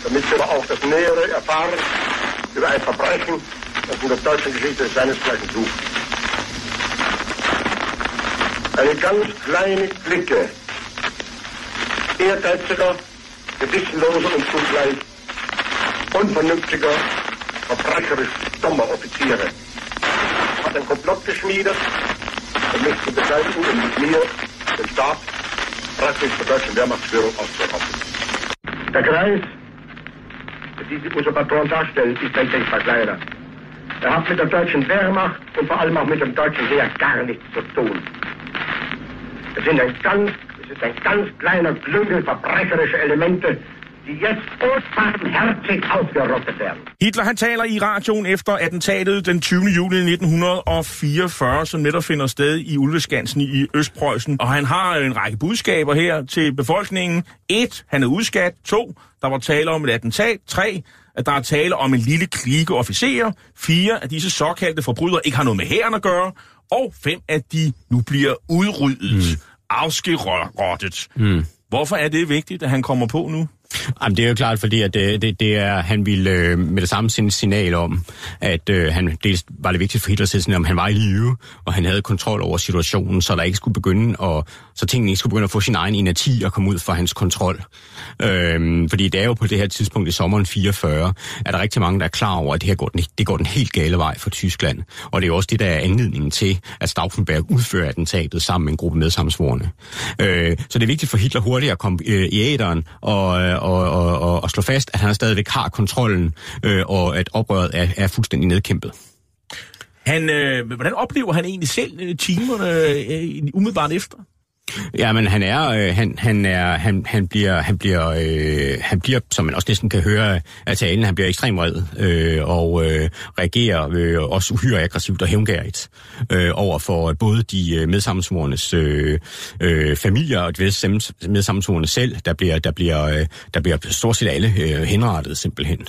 damit Sie aber auch das Nähere erfahren über ein Verbrechen, das in der deutschen Geschichte seinesgleichen sucht. Eine ganz kleine Clique ehrgeiziger, gewissenloser und zugleich unvernünftiger, verbrecherisch dummer Offiziere hat ein Komplott geschmiedet, um mich zu beseitigen und mit mir den Staat praktisch der deutschen Wehrmachtsführung auszurauben. Der Kreis, der diese Usurpatoren darstellt, ist ein denkbar kleiner. Er hat mit der deutschen Wehrmacht und vor allem auch mit dem deutschen Heer gar nichts zu tun. Es sind ein ganz, es ist ein ganz kleiner Klüngel verbrecherischer Elemente, jetzt unbarmherzig ausgerottet werden.
Hitler han taler i radioen efter attentatet den 20. juli 1944, som netop finder sted i Ulveskansen i Østpreussen. Og han har en række budskaber her til befolkningen. Et, han er udskat. To, der var tale om et attentat. Tre, at der er tale om en lille klike officerer. Fire, at disse såkaldte forbrydere ikke har noget med hæren at gøre. Og fem, at de nu bliver udryddet, mm. afskerottet. Mm. Hvorfor er det vigtigt, at han kommer på nu?
Jamen, det er jo klart, fordi at det, det, det er, han ville øh, med det samme sende signal om, at øh, han, det var det vigtigt for Hitler, at han var i live, og han havde kontrol over situationen, så der ikke skulle begynde at, så tingene ikke skulle begynde at få sin egen energi og komme ud fra hans kontrol. Øh, fordi det er jo på det her tidspunkt i sommeren 44, at der er rigtig mange, der er klar over, at det her går den, det går den helt gale vej for Tyskland. Og det er jo også det, der er anledningen til, at Stauffenberg udfører attentatet sammen med en gruppe medsamsvorene. Øh, så det er vigtigt for Hitler hurtigt at komme øh, i æderen og, øh, og, og, og, og slå fast, at han stadigvæk har kontrollen, øh, og at oprøret er, er fuldstændig nedkæmpet.
Han, øh, hvordan oplever han egentlig selv øh, timerne øh, øh umiddelbart efter?
Ja, men han er, øh, han, han er, han, han bliver, han bliver, øh, han bliver, som man også næsten kan høre af talen, han bliver ekstremt vred øh, og øh, reagerer øh, også uhyre aggressivt og hævngærigt øh, over for både de øh, medsammensvornes øh, øh, familier og de medsammensvorene selv, der bliver, der bliver, øh, der bliver stort set alle øh, henrettet simpelthen.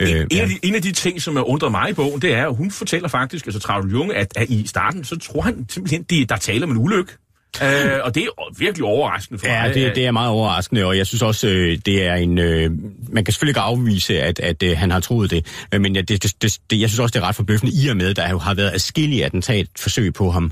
Øh, en, ja. af de, en af de ting, som er undret mig i bogen, det er, at hun fortæller faktisk, altså Travl Junge, at, at i starten, så tror han simpelthen, at der taler om en ulykke. Øh, og det er virkelig overraskende for
ja,
mig.
Ja, det, det er meget overraskende, og jeg synes også, øh, det er en... Øh, man kan selvfølgelig ikke afvise, at, at øh, han har troet det, øh, men jeg, det, det, det, jeg synes også, det er ret forbløffende i og med, der jo har været adskillige attentatforsøg på ham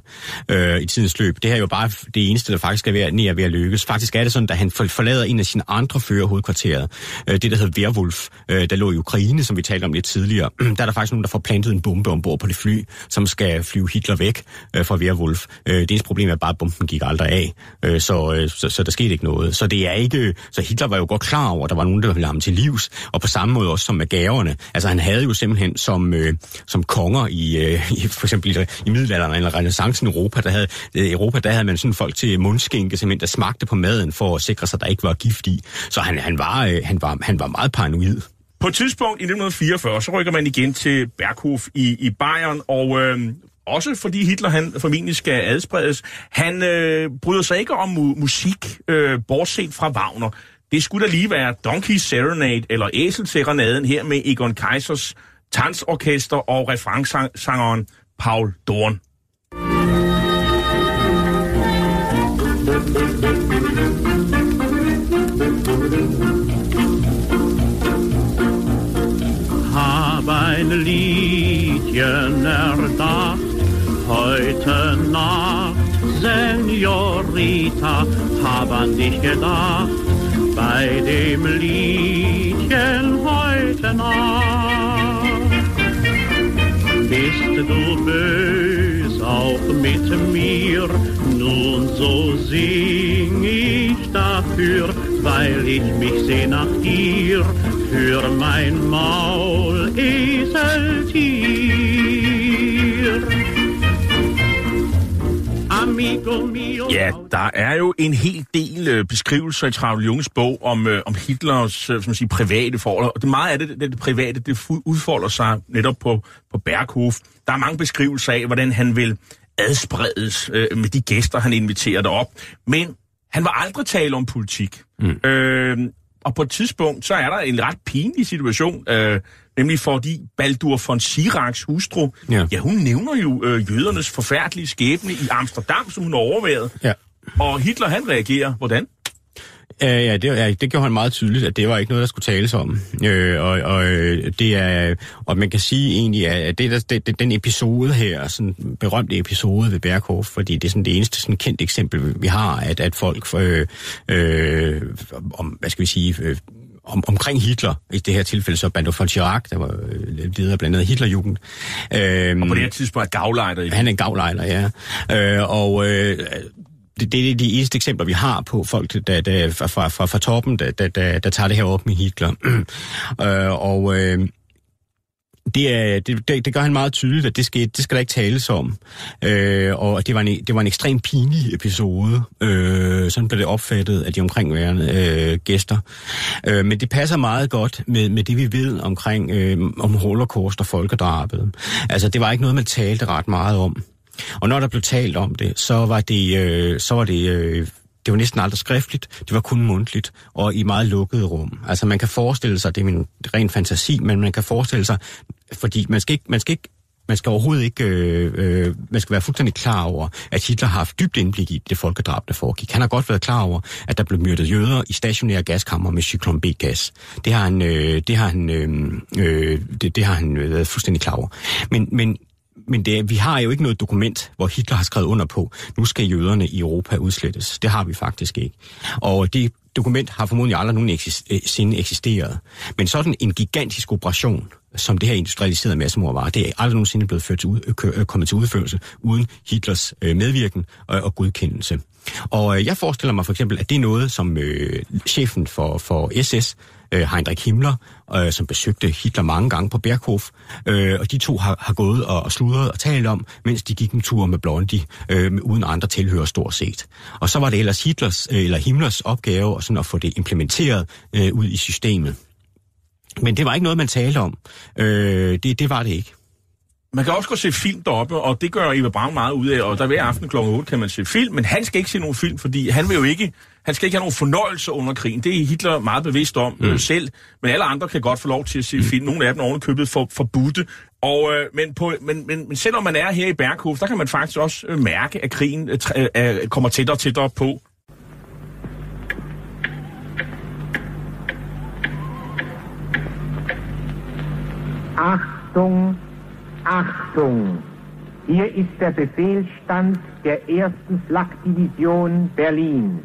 øh, i tidens løb. Det her er jo bare det eneste, der faktisk er ved, nær ved at lykkes. Faktisk er det sådan, at han forlader en af sine andre førerhovedkvarterer, øh, det der hedder Werwolf, øh, der lå i Ukraine, som vi talte om lidt tidligere. der er der faktisk nogen, der får plantet en bombe ombord på det fly, som skal flyve Hitler væk øh, fra Werwolf. Øh, det eneste problem er bare, at bomben gik aldrig af. Øh, så, øh, så, så der skete ikke noget. Så det er ikke... Så Hitler var jo godt klar over, at der var nogen, der ville ham til livs, og på samme måde også som med gaverne. Altså han havde jo simpelthen som, øh, som konger i, øh, i for eksempel i, i middelalderen eller renaissancen i Europa, der havde, øh, Europa, der havde man sådan folk til mundskænke, simpelthen, der smagte på maden for at sikre sig, at der ikke var gift i. Så han, han, var, øh, han, var, han var meget paranoid.
På et tidspunkt i 1944, så rykker man igen til Berghof i, i Bayern, og øh, også fordi Hitler han formentlig skal adspredes. Han øh, bryder sig ikke om mu- musik, øh, bortset fra Wagner. Det skulle da lige være Donkey Serenade eller Æselserenaden her med Egon Kaisers tansorkester og referansangeren Paul Dorn.
Hab ein Liedchen heute Nacht, Senorita, hab an dich gedacht, bei dem Liedchen heute Nacht. Bist du bös auch mit mir, nun so sing ich dafür, weil ich mich seh nach dir, für mein Maul Eseltier.
Ja, der er jo en hel del øh, beskrivelser i Travl Junges bog om, øh, om Hitlers øh, som man siger, private forhold. Og det meget af det, det, det private, det udfolder sig netop på, på Berghof. Der er mange beskrivelser af, hvordan han vil adspredes øh, med de gæster, han inviterer derop. Men han var aldrig tale om politik. Mm. Øh, og på et tidspunkt, så er der en ret pinlig situation, øh, nemlig fordi Baldur von Siraks hustru,
Ja.
ja, hun nævner jo øh, jødernes forfærdelige skæbne i Amsterdam, som hun har overværet.
Ja.
Og Hitler, han reagerer, hvordan?
Ja, ja, det, ja, det gjorde han meget tydeligt, at det var ikke noget, der skulle tales om. Øh, og, og, øh, det er, og man kan sige egentlig, at det, der, det, det, den episode her, sådan en berømte episode ved Berghof, fordi det er sådan det eneste sådan kendt eksempel, vi har, at, at folk øh, øh, om, hvad skal vi sige, øh, om, omkring Hitler, i det her tilfælde så Bando von Chirac, der var øh, leder blandt andet Hitlerjugend. Øh,
Og på det her tidspunkt er Gauleiter i
han er en gavlejler, ja. Øh, og øh, det, det er de eneste eksempler, vi har på folk der, der, fra, fra, fra, fra toppen, der, der, der, der tager det her op med Hitler. øh, og øh, det, er, det, det, det gør han meget tydeligt, at det skal, det skal der ikke tales om. Øh, og det var, en, det var en ekstrem pinlig episode. Øh, sådan blev det opfattet af de omkringværende øh, gæster. Øh, men det passer meget godt med, med det, vi ved omkring øh, om holocaust og folkedrabet. Altså, det var ikke noget, man talte ret meget om. Og når der blev talt om det, så var det, øh, så var det, øh, det var næsten aldrig skriftligt, det var kun mundtligt, og i meget lukkede rum. Altså man kan forestille sig, det er min ren fantasi, men man kan forestille sig, fordi man skal ikke, man skal ikke man skal overhovedet ikke, øh, øh, man skal være fuldstændig klar over, at Hitler har haft dybt indblik i det folkedrab, der foregik. Han har godt været klar over, at der blev myrdet jøder i stationære gaskammer med cyklon B-gas. Det har han, øh, det har han, øh, øh, det, det har han øh, været fuldstændig klar over. Men, men men det, vi har jo ikke noget dokument, hvor Hitler har skrevet under på, nu skal jøderne i Europa udslettes. Det har vi faktisk ikke. Og det dokument har formodentlig aldrig nogensinde øh, eksisteret. Men sådan en gigantisk operation, som det her industrialiserede massemord var, det er aldrig nogensinde blevet ført til ud, øh, øh, kommet til udførelse uden Hitlers øh, medvirken og, og godkendelse. Og øh, jeg forestiller mig for eksempel, at det er noget, som øh, chefen for, for SS, øh, Heinrich Himmler, øh, som besøgte Hitler mange gange på Berghof, øh, og de to har, har gået og, og sludret og talt om, mens de gik en tur med Blondie, øh, med, uden andre tilhører stort set. Og så var det ellers Hitlers, øh, eller Himmlers opgave sådan at få det implementeret øh, ud i systemet. Men det var ikke noget, man talte om. Øh, det, det var det ikke.
Man kan også gå se film deroppe, og det gør Eva Braun meget ud af, og der hver aften kl. 8 kan man se film, men han skal ikke se nogen film, fordi han vil jo ikke, han skal ikke have nogen fornøjelse under krigen. Det er Hitler meget bevidst om mm. øh, selv, men alle andre kan godt få lov til at se film. Nogle af dem er ovenikøbet for, forbudte. Og, øh, men, på, men, men, men selvom man er her i Berghof, der kan man faktisk også øh, mærke, at krigen øh, øh, kommer tættere og tættere på.
Achtung, Achtung! Hier ist der Befehlsstand der ersten Flakdivision Berlin.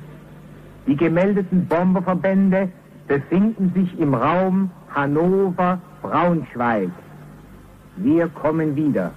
Die gemeldeten Bomberverbände befinden sich im Raum Hannover-Braunschweig. Wir kommen wieder.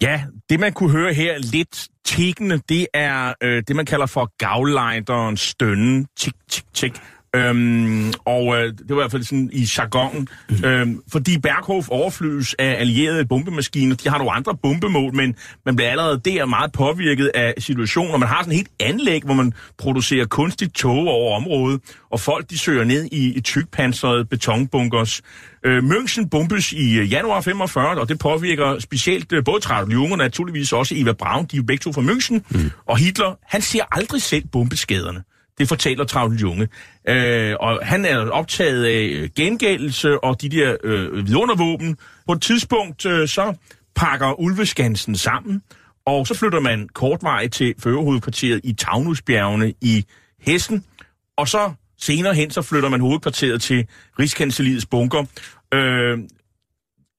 Ja, det man kunne høre her lidt tikkende, det er øh, det, man kalder for gavlejderen stønne. Tik, tik, tik. Øhm, og øh, det var i hvert fald sådan i jargonen. Mm. Øhm, fordi Berghof overflyves af allierede bombemaskiner. De har nogle andre bombemål, men man bliver allerede der meget påvirket af situationen. Og man har sådan et helt anlæg, hvor man producerer kunstigt tog over området. Og folk de søger ned i, i tykpanserede betonbunkers. Øh, München bombes i øh, januar 45, og det påvirker specielt øh, både Traudl Jung og naturligvis også Eva Braun. De er jo begge to fra München. Mm. Og Hitler, han ser aldrig selv bombeskaderne. Det fortæller Travl Junge. Øh, og han er optaget af gengældelse og de der øh, vidundervåben. På et tidspunkt øh, så pakker Ulveskansen sammen, og så flytter man kortvej til førerhovedkvarteret i Taunusbjergene i Hessen. Og så senere hen, så flytter man hovedkvarteret til Rigskanseliets bunker. Øh,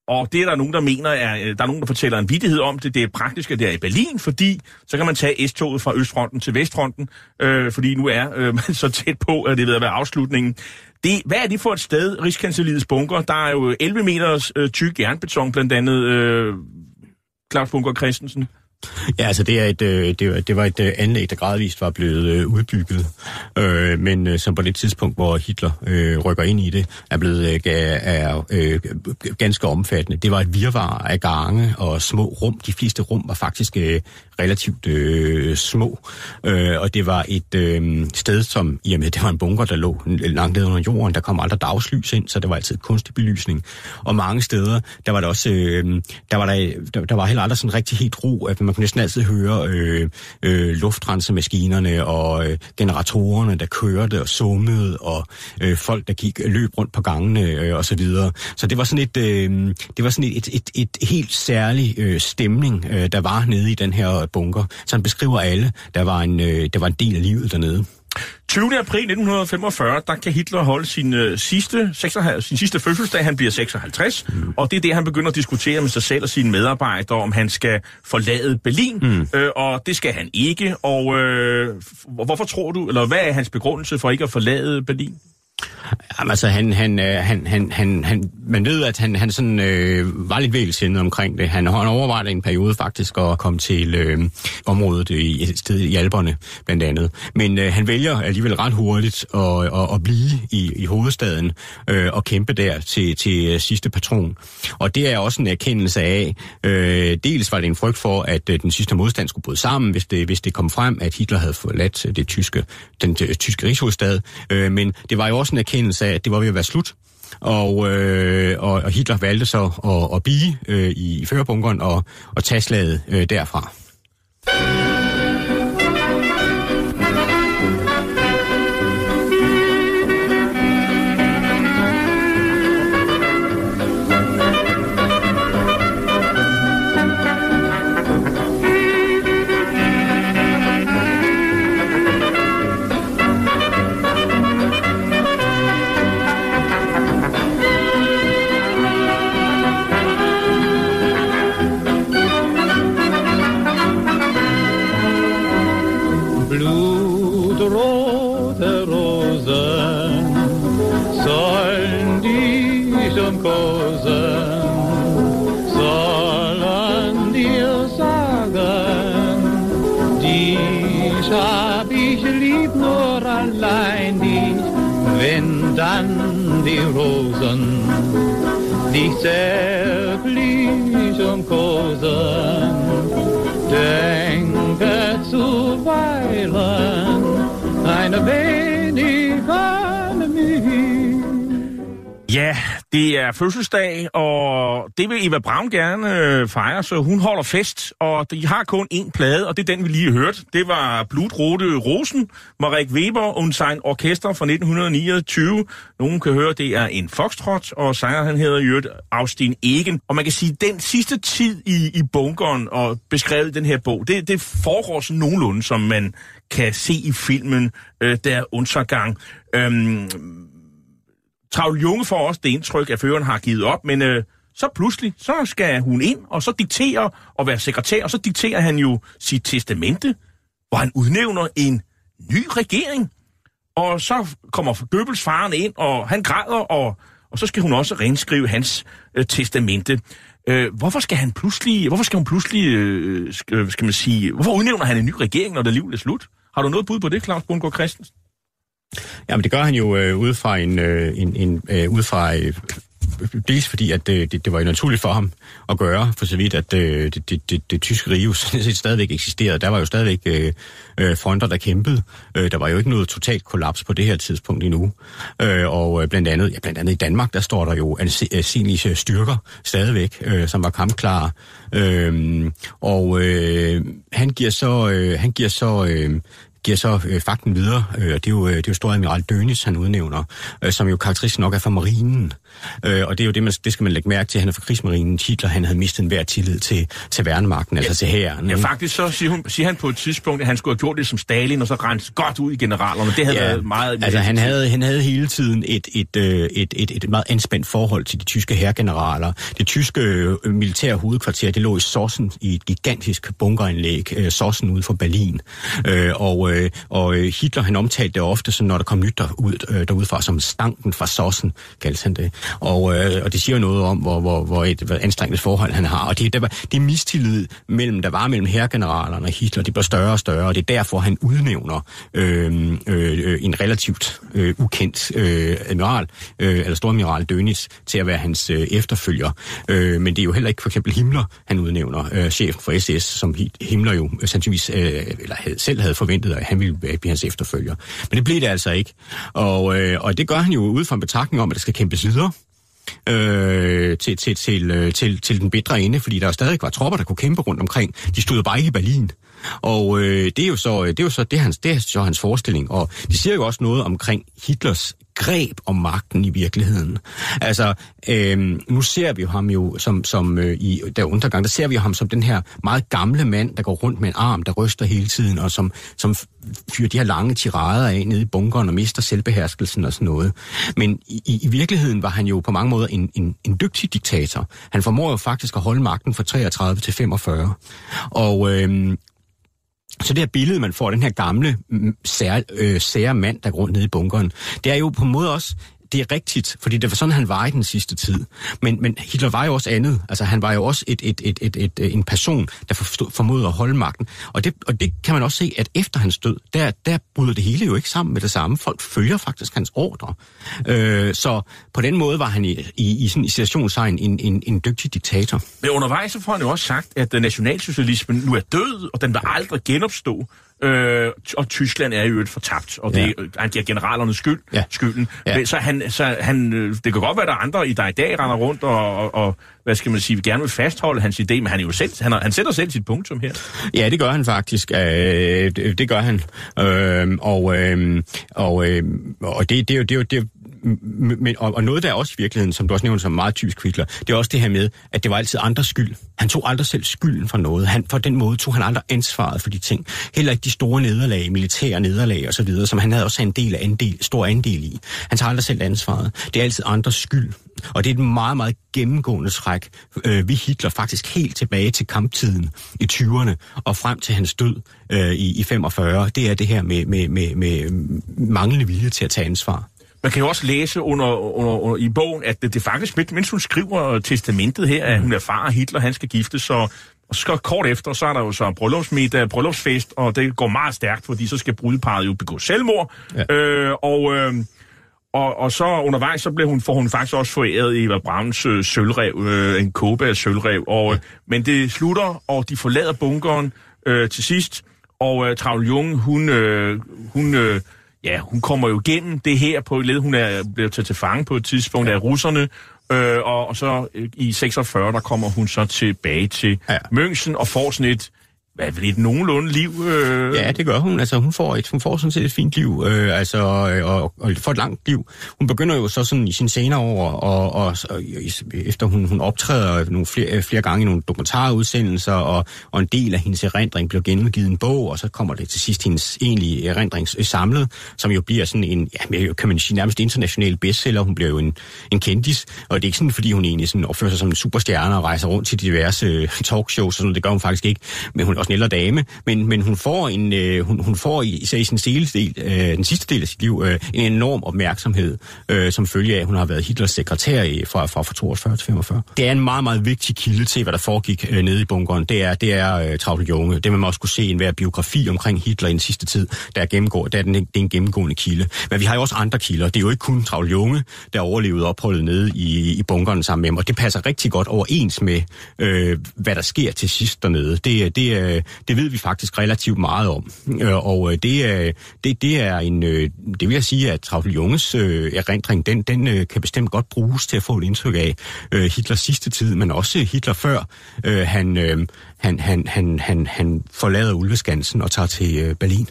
og det er der nogen, der mener, er, øh, der er nogen, der fortæller en vidighed om det. Det er praktisk, at det er i Berlin, fordi så kan man tage S-toget fra Østfronten til Vestfronten, øh, fordi nu er øh, man så tæt på, at det ved at være afslutningen. Det, hvad er det for et sted, Rigskanseliets bunker? Der er jo 11 meters øh, tyk jernbeton, blandt andet øh, Claus Bunker Christensen.
Ja, altså det, er et, øh, det, var, det var et øh, anlæg, der gradvist var blevet øh, udbygget, øh, men øh, som på det tidspunkt, hvor Hitler øh, rykker ind i det, er blevet øh, er, øh, ganske omfattende. Det var et virvar af gange og små rum. De fleste rum var faktisk øh, relativt øh, små, øh, og det var et øh, sted, som i og med, det var en bunker, der lå langt ned under jorden, der kom aldrig dagslys ind, så det var altid kunstig belysning. Og mange steder, der var der også, øh, der var der, der, der var heller aldrig sådan rigtig helt ro, at man kunne næsten altid høre øh, øh, luftrensemaskinerne og øh, generatorerne, der kørte og summede, og øh, folk, der gik løb rundt på gangene øh, og så videre. Så det var sådan et, øh, det var sådan et, et, et, et helt særlig øh, stemning, øh, der var nede i den her bunker. Så han beskriver alle, der var en, øh, der var en del af livet dernede.
20. april 1945, der kan Hitler holde sin, øh, sidste, 56, sin sidste fødselsdag. Han bliver 56, mm. og det er det, han begynder at diskutere med sig selv og sine medarbejdere, om han skal forlade Berlin, mm. øh, og det skal han ikke. Og øh, hvorfor tror du, eller hvad er hans begrundelse for ikke at forlade Berlin?
Jamen, altså, han, han, øh, han, han, han, han, man ved, at han, han sådan, øh, var lidt vælsindet omkring det. Han, han overvejede en periode faktisk at komme til øh, området i, et sted i Alperne, blandt andet. Men øh, han vælger alligevel ret hurtigt at, at, at blive i, i hovedstaden øh, og kæmpe der til, til øh, sidste patron. Og det er også en erkendelse af, øh, dels var det en frygt for, at øh, den sidste modstand skulle bryde sammen, hvis det, hvis det kom frem, at Hitler havde forladt øh, det tyske, den det, tyske rigshovedstad. Øh, men det var jo også en erkendelse af, at det var ved at være slut. Og, øh, og Hitler valgte så at, at blive øh, i førerbunkeren og, og tage slaget øh, derfra.
Frankosen sollen dir sagen, dich hab ich lieb nur allein dich, wenn dann die Rosen dich zärtlich umkosen, denke zuweilen eine wenig an mich.
Yeah. Det er fødselsdag, og det vil Eva Braun gerne øh, fejre, så hun holder fest, og de har kun én plade, og det er den, vi lige hørte. Det var Blutrote Rosen, Marek Weber og sein orkester fra 1929. Nogen kan høre, det er en foxtrot, og sanger han hedder Jørgen Austin Egen. Og man kan sige, den sidste tid i, i bunkeren og beskrevet den her bog, det, det foregår sådan nogenlunde, som man kan se i filmen, øh, der Untergang. Øhm, Travl Junge får også det indtryk, at føreren har givet op, men øh, så pludselig, så skal hun ind, og så diktere og være sekretær, og så dikterer han jo sit testamente, hvor han udnævner en ny regering. Og så kommer Goebbels faren ind, og han græder, og, og så skal hun også renskrive hans øh, testamente. Øh, hvorfor skal han pludselig, hvorfor skal hun pludselig, øh, skal, øh, skal man sige, hvorfor udnævner han en ny regering, når det liv er slut? Har du noget bud på det, Claus Bundgaard Christensen?
Jamen det gør han jo øh, ud fra en, øh, en, en øh, ud fra øh, dels fordi, at det, det, det var jo naturligt for ham at gøre, for så vidt, at øh, det, det, det, det tyske rige jo set stadigvæk eksisterede. Der var jo stadigvæk øh, øh, fronter, der kæmpede. Øh, der var jo ikke noget totalt kollaps på det her tidspunkt endnu. Øh, og øh, blandt andet, ja, blandt andet i Danmark, der står der jo anselige øh, styrker stadigvæk, øh, som var kampklare. Øh, og øh, han giver så, øh, han giver så øh, giver så øh, fakten videre, øh, det er jo, øh, det er jo Storadmiral Dönis, han udnævner, øh, som jo karakteristisk nok er fra marinen. Øh, og det er jo det, man, det skal man lægge mærke til. Han er fra krigsmarinen. Hitler, han havde mistet enhver tillid til, til værnemagten, ja, altså til hæren.
Ja, faktisk så siger, hun, siger han på et tidspunkt, at han skulle have gjort det som Stalin, og så rense godt ud i generalerne. Det havde ja, været meget...
Altså, han havde, han havde hele tiden et, et, et, et, et, et meget anspændt forhold til de tyske herregeneraler. Det tyske øh, militære hovedkvarter, det lå i Sossen, i et gigantisk bunkeranlæg, øh, Sossen ude for Berlin. Øh, og, øh, og Hitler, han omtalte det ofte, som når der kom nyt derud, øh, derudfra, som stanken fra Sossen, kaldte han det. Og, øh, og det siger jo noget om, hvor, hvor, hvor et hvor anstrengt forhold han har. Og det, der var, det mistillid, mellem, der var mellem herregeneralerne og Hitler, det bliver større og større, og det er derfor, han udnævner øhm, øh, øh, en relativt øh, ukendt øh, admiral, øh, eller storamiral Dönitz, til at være hans øh, efterfølger. Øh, men det er jo heller ikke for eksempel Himmler, han udnævner, øh, chefen for SS, som Himmler jo sandsynligvis øh, eller havde, selv havde forventet, at han ville blive hans efterfølger. Men det blev det altså ikke. Og, øh, og det gør han jo ud fra en betragtning om, at der skal kæmpes videre øh, til, til, til, øh, til, til den bedre ende, fordi der stadig var tropper, der kunne kæmpe rundt omkring. De stod bare ikke i Berlin. Og øh, det er jo så øh, det er jo så det er hans det er så hans forestilling og det siger jo også noget omkring Hitlers greb om magten i virkeligheden. Altså, øh, nu ser vi jo ham jo som, som øh, i der undergang, der ser vi jo ham som den her meget gamle mand, der går rundt med en arm, der ryster hele tiden, og som, som fyrer de her lange tirader af nede i bunkeren og mister selvbeherskelsen og sådan noget. Men i, i virkeligheden var han jo på mange måder en, en, en dygtig diktator. Han formår jo faktisk at holde magten fra 33 til 45. Og, øh, så det her billede, man får, den her gamle, sære, øh, sære mand, der går rundt nede i bunkeren, det er jo på en måde også det er rigtigt, fordi det var sådan, han var i den sidste tid. Men, men Hitler var jo også andet. Altså, han var jo også et, et, et, et, et, en person, der forstod, formodede at holde magten. Og det, og det kan man også se, at efter hans død, der, der bryder det hele jo ikke sammen med det samme. Folk følger faktisk hans ordre. Øh, så på den måde var han i, i, i sådan en en, en, en dygtig diktator.
Men undervejs så får han jo også sagt, at nationalsocialismen nu er død, og den vil aldrig genopstå. Øh, og Tyskland er jo et fortabt, og det, ja. han giver generalernes skyld, ja. skylden. Ja. Så, han, så han, øh, det kan godt være, der er andre, der i dag render rundt og, og, og hvad skal man sige, gerne vil fastholde hans idé, men han, er jo selv, han, han sætter selv sit punktum her.
Ja, det gør han faktisk. Øh, det, det gør han. Øh, og øh, og, øh, og det, det, er jo, det, er jo, det, men, og, og noget der er også i virkeligheden, som du også nævnte som meget typisk Hitler, det er også det her med, at det var altid andres skyld. Han tog aldrig selv skylden for noget. Han, for den måde tog han aldrig ansvaret for de ting. Heller ikke de store nederlag, militære nederlag osv., som han havde også en del af andel, stor andel i. Han tager aldrig selv ansvaret. Det er altid andres skyld. Og det er et meget, meget gennemgående træk øh, ved Hitler faktisk helt tilbage til kamptiden i 20'erne og frem til hans død øh, i, i 45. Det er det her med, med, med, med manglende vilje til at tage ansvar.
Man kan jo også læse under, under, under i bogen, at det, det faktisk, mens hun skriver testamentet her, at hun er far af Hitler, han skal gifte, så og så kort efter, så er der jo så bryllupsmiddag, bryllupsfest, og det går meget stærkt, fordi så skal brudeparet jo begå selvmord. Ja. Øh, og, øh, og, og så undervejs, så bliver hun, får hun faktisk også foræret Eva Brauns øh, sølvrev, øh, en kåbe af sølvrev. Og, ja. Men det slutter, og de forlader bunkeren øh, til sidst, og øh, Travl Jung, hun, øh, hun øh, ja, hun kommer jo igennem det her på led. Hun er blevet taget til fange på et tidspunkt ja. af russerne, øh, og, og så øh, i 46, der kommer hun så tilbage til ja. München og får sådan et hvad vil et nogenlunde liv? Øh...
Ja, det gør hun. Altså, hun får, et, hun får sådan set et fint liv, øh, altså, øh, og, og får et langt liv. Hun begynder jo så sådan i sin senere år, og, og, og efter hun, hun optræder nogle flere, øh, flere gange i nogle dokumentarudsendelser, og, og en del af hendes erindring bliver genudgivet en bog, og så kommer det til sidst hendes egentlige erindring øh, samlet, som jo bliver sådan en, ja, kan man sige, nærmest international bestseller. Hun bliver jo en, en kendis, og det er ikke sådan, fordi hun egentlig sådan opfører sig som en superstjerne og rejser rundt til diverse talkshows, sådan, det gør hun faktisk ikke, men hun også en ældre dame, men, men hun får, en, øh, hun, hun får især i sin del, øh, den sidste del af sit liv øh, en enorm opmærksomhed, øh, som følge af, at hun har været Hitlers sekretær i, fra, fra, fra 42 til 45. Det er en meget, meget vigtig kilde til, hvad der foregik øh, nede i bunkeren. Det er, det er øh, Travle Junge. Det vil man også kunne se i enhver biografi omkring Hitler i den sidste tid, der er, gennemgår, der er den, det er en gennemgående kilde. Men vi har jo også andre kilder. Det er jo ikke kun Travle Junge, der overlevede opholdet nede i, i bunkeren sammen med ham, og det passer rigtig godt overens med, øh, hvad der sker til sidst dernede. Det, det, Øh, det ved vi faktisk relativt meget om. Øh, og øh, det er, det, det er en, øh, det vil jeg sige, at Travl Junges øh, erindring, den, den øh, kan bestemt godt bruges til at få et indtryk af Hitlers sidste tid, men også Hitler før han, han, han, han, han, han forlader Ulveskansen og tager til Berlin.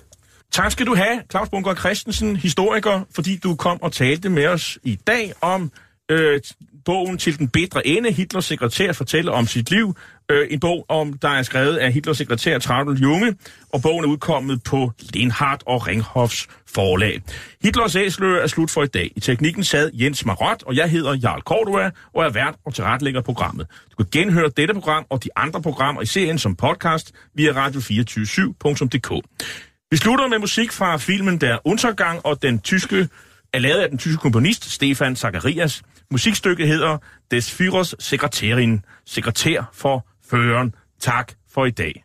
Tak skal du have, Claus Bunker Christensen, historiker, fordi du kom og talte med os i dag om øh, bogen til den bedre ende. Hitlers sekretær fortæller om sit liv. Øh, en bog, om der er skrevet af Hitlers sekretær Traudl Junge, og bogen er udkommet på Lindhardt og Ringhoffs forlag. Hitlers æsler er slut for i dag. I teknikken sad Jens Marot, og jeg hedder Jarl Cordua, og er vært og tilrettelægger programmet. Du kan genhøre dette program og de andre programmer i serien som podcast via radio247.dk. Vi slutter med musik fra filmen Der Untergang og den tyske, er lavet af den tyske komponist Stefan Zacharias musikstykket hedder Des Sekretærin, sekretær for føreren. Tak for i dag.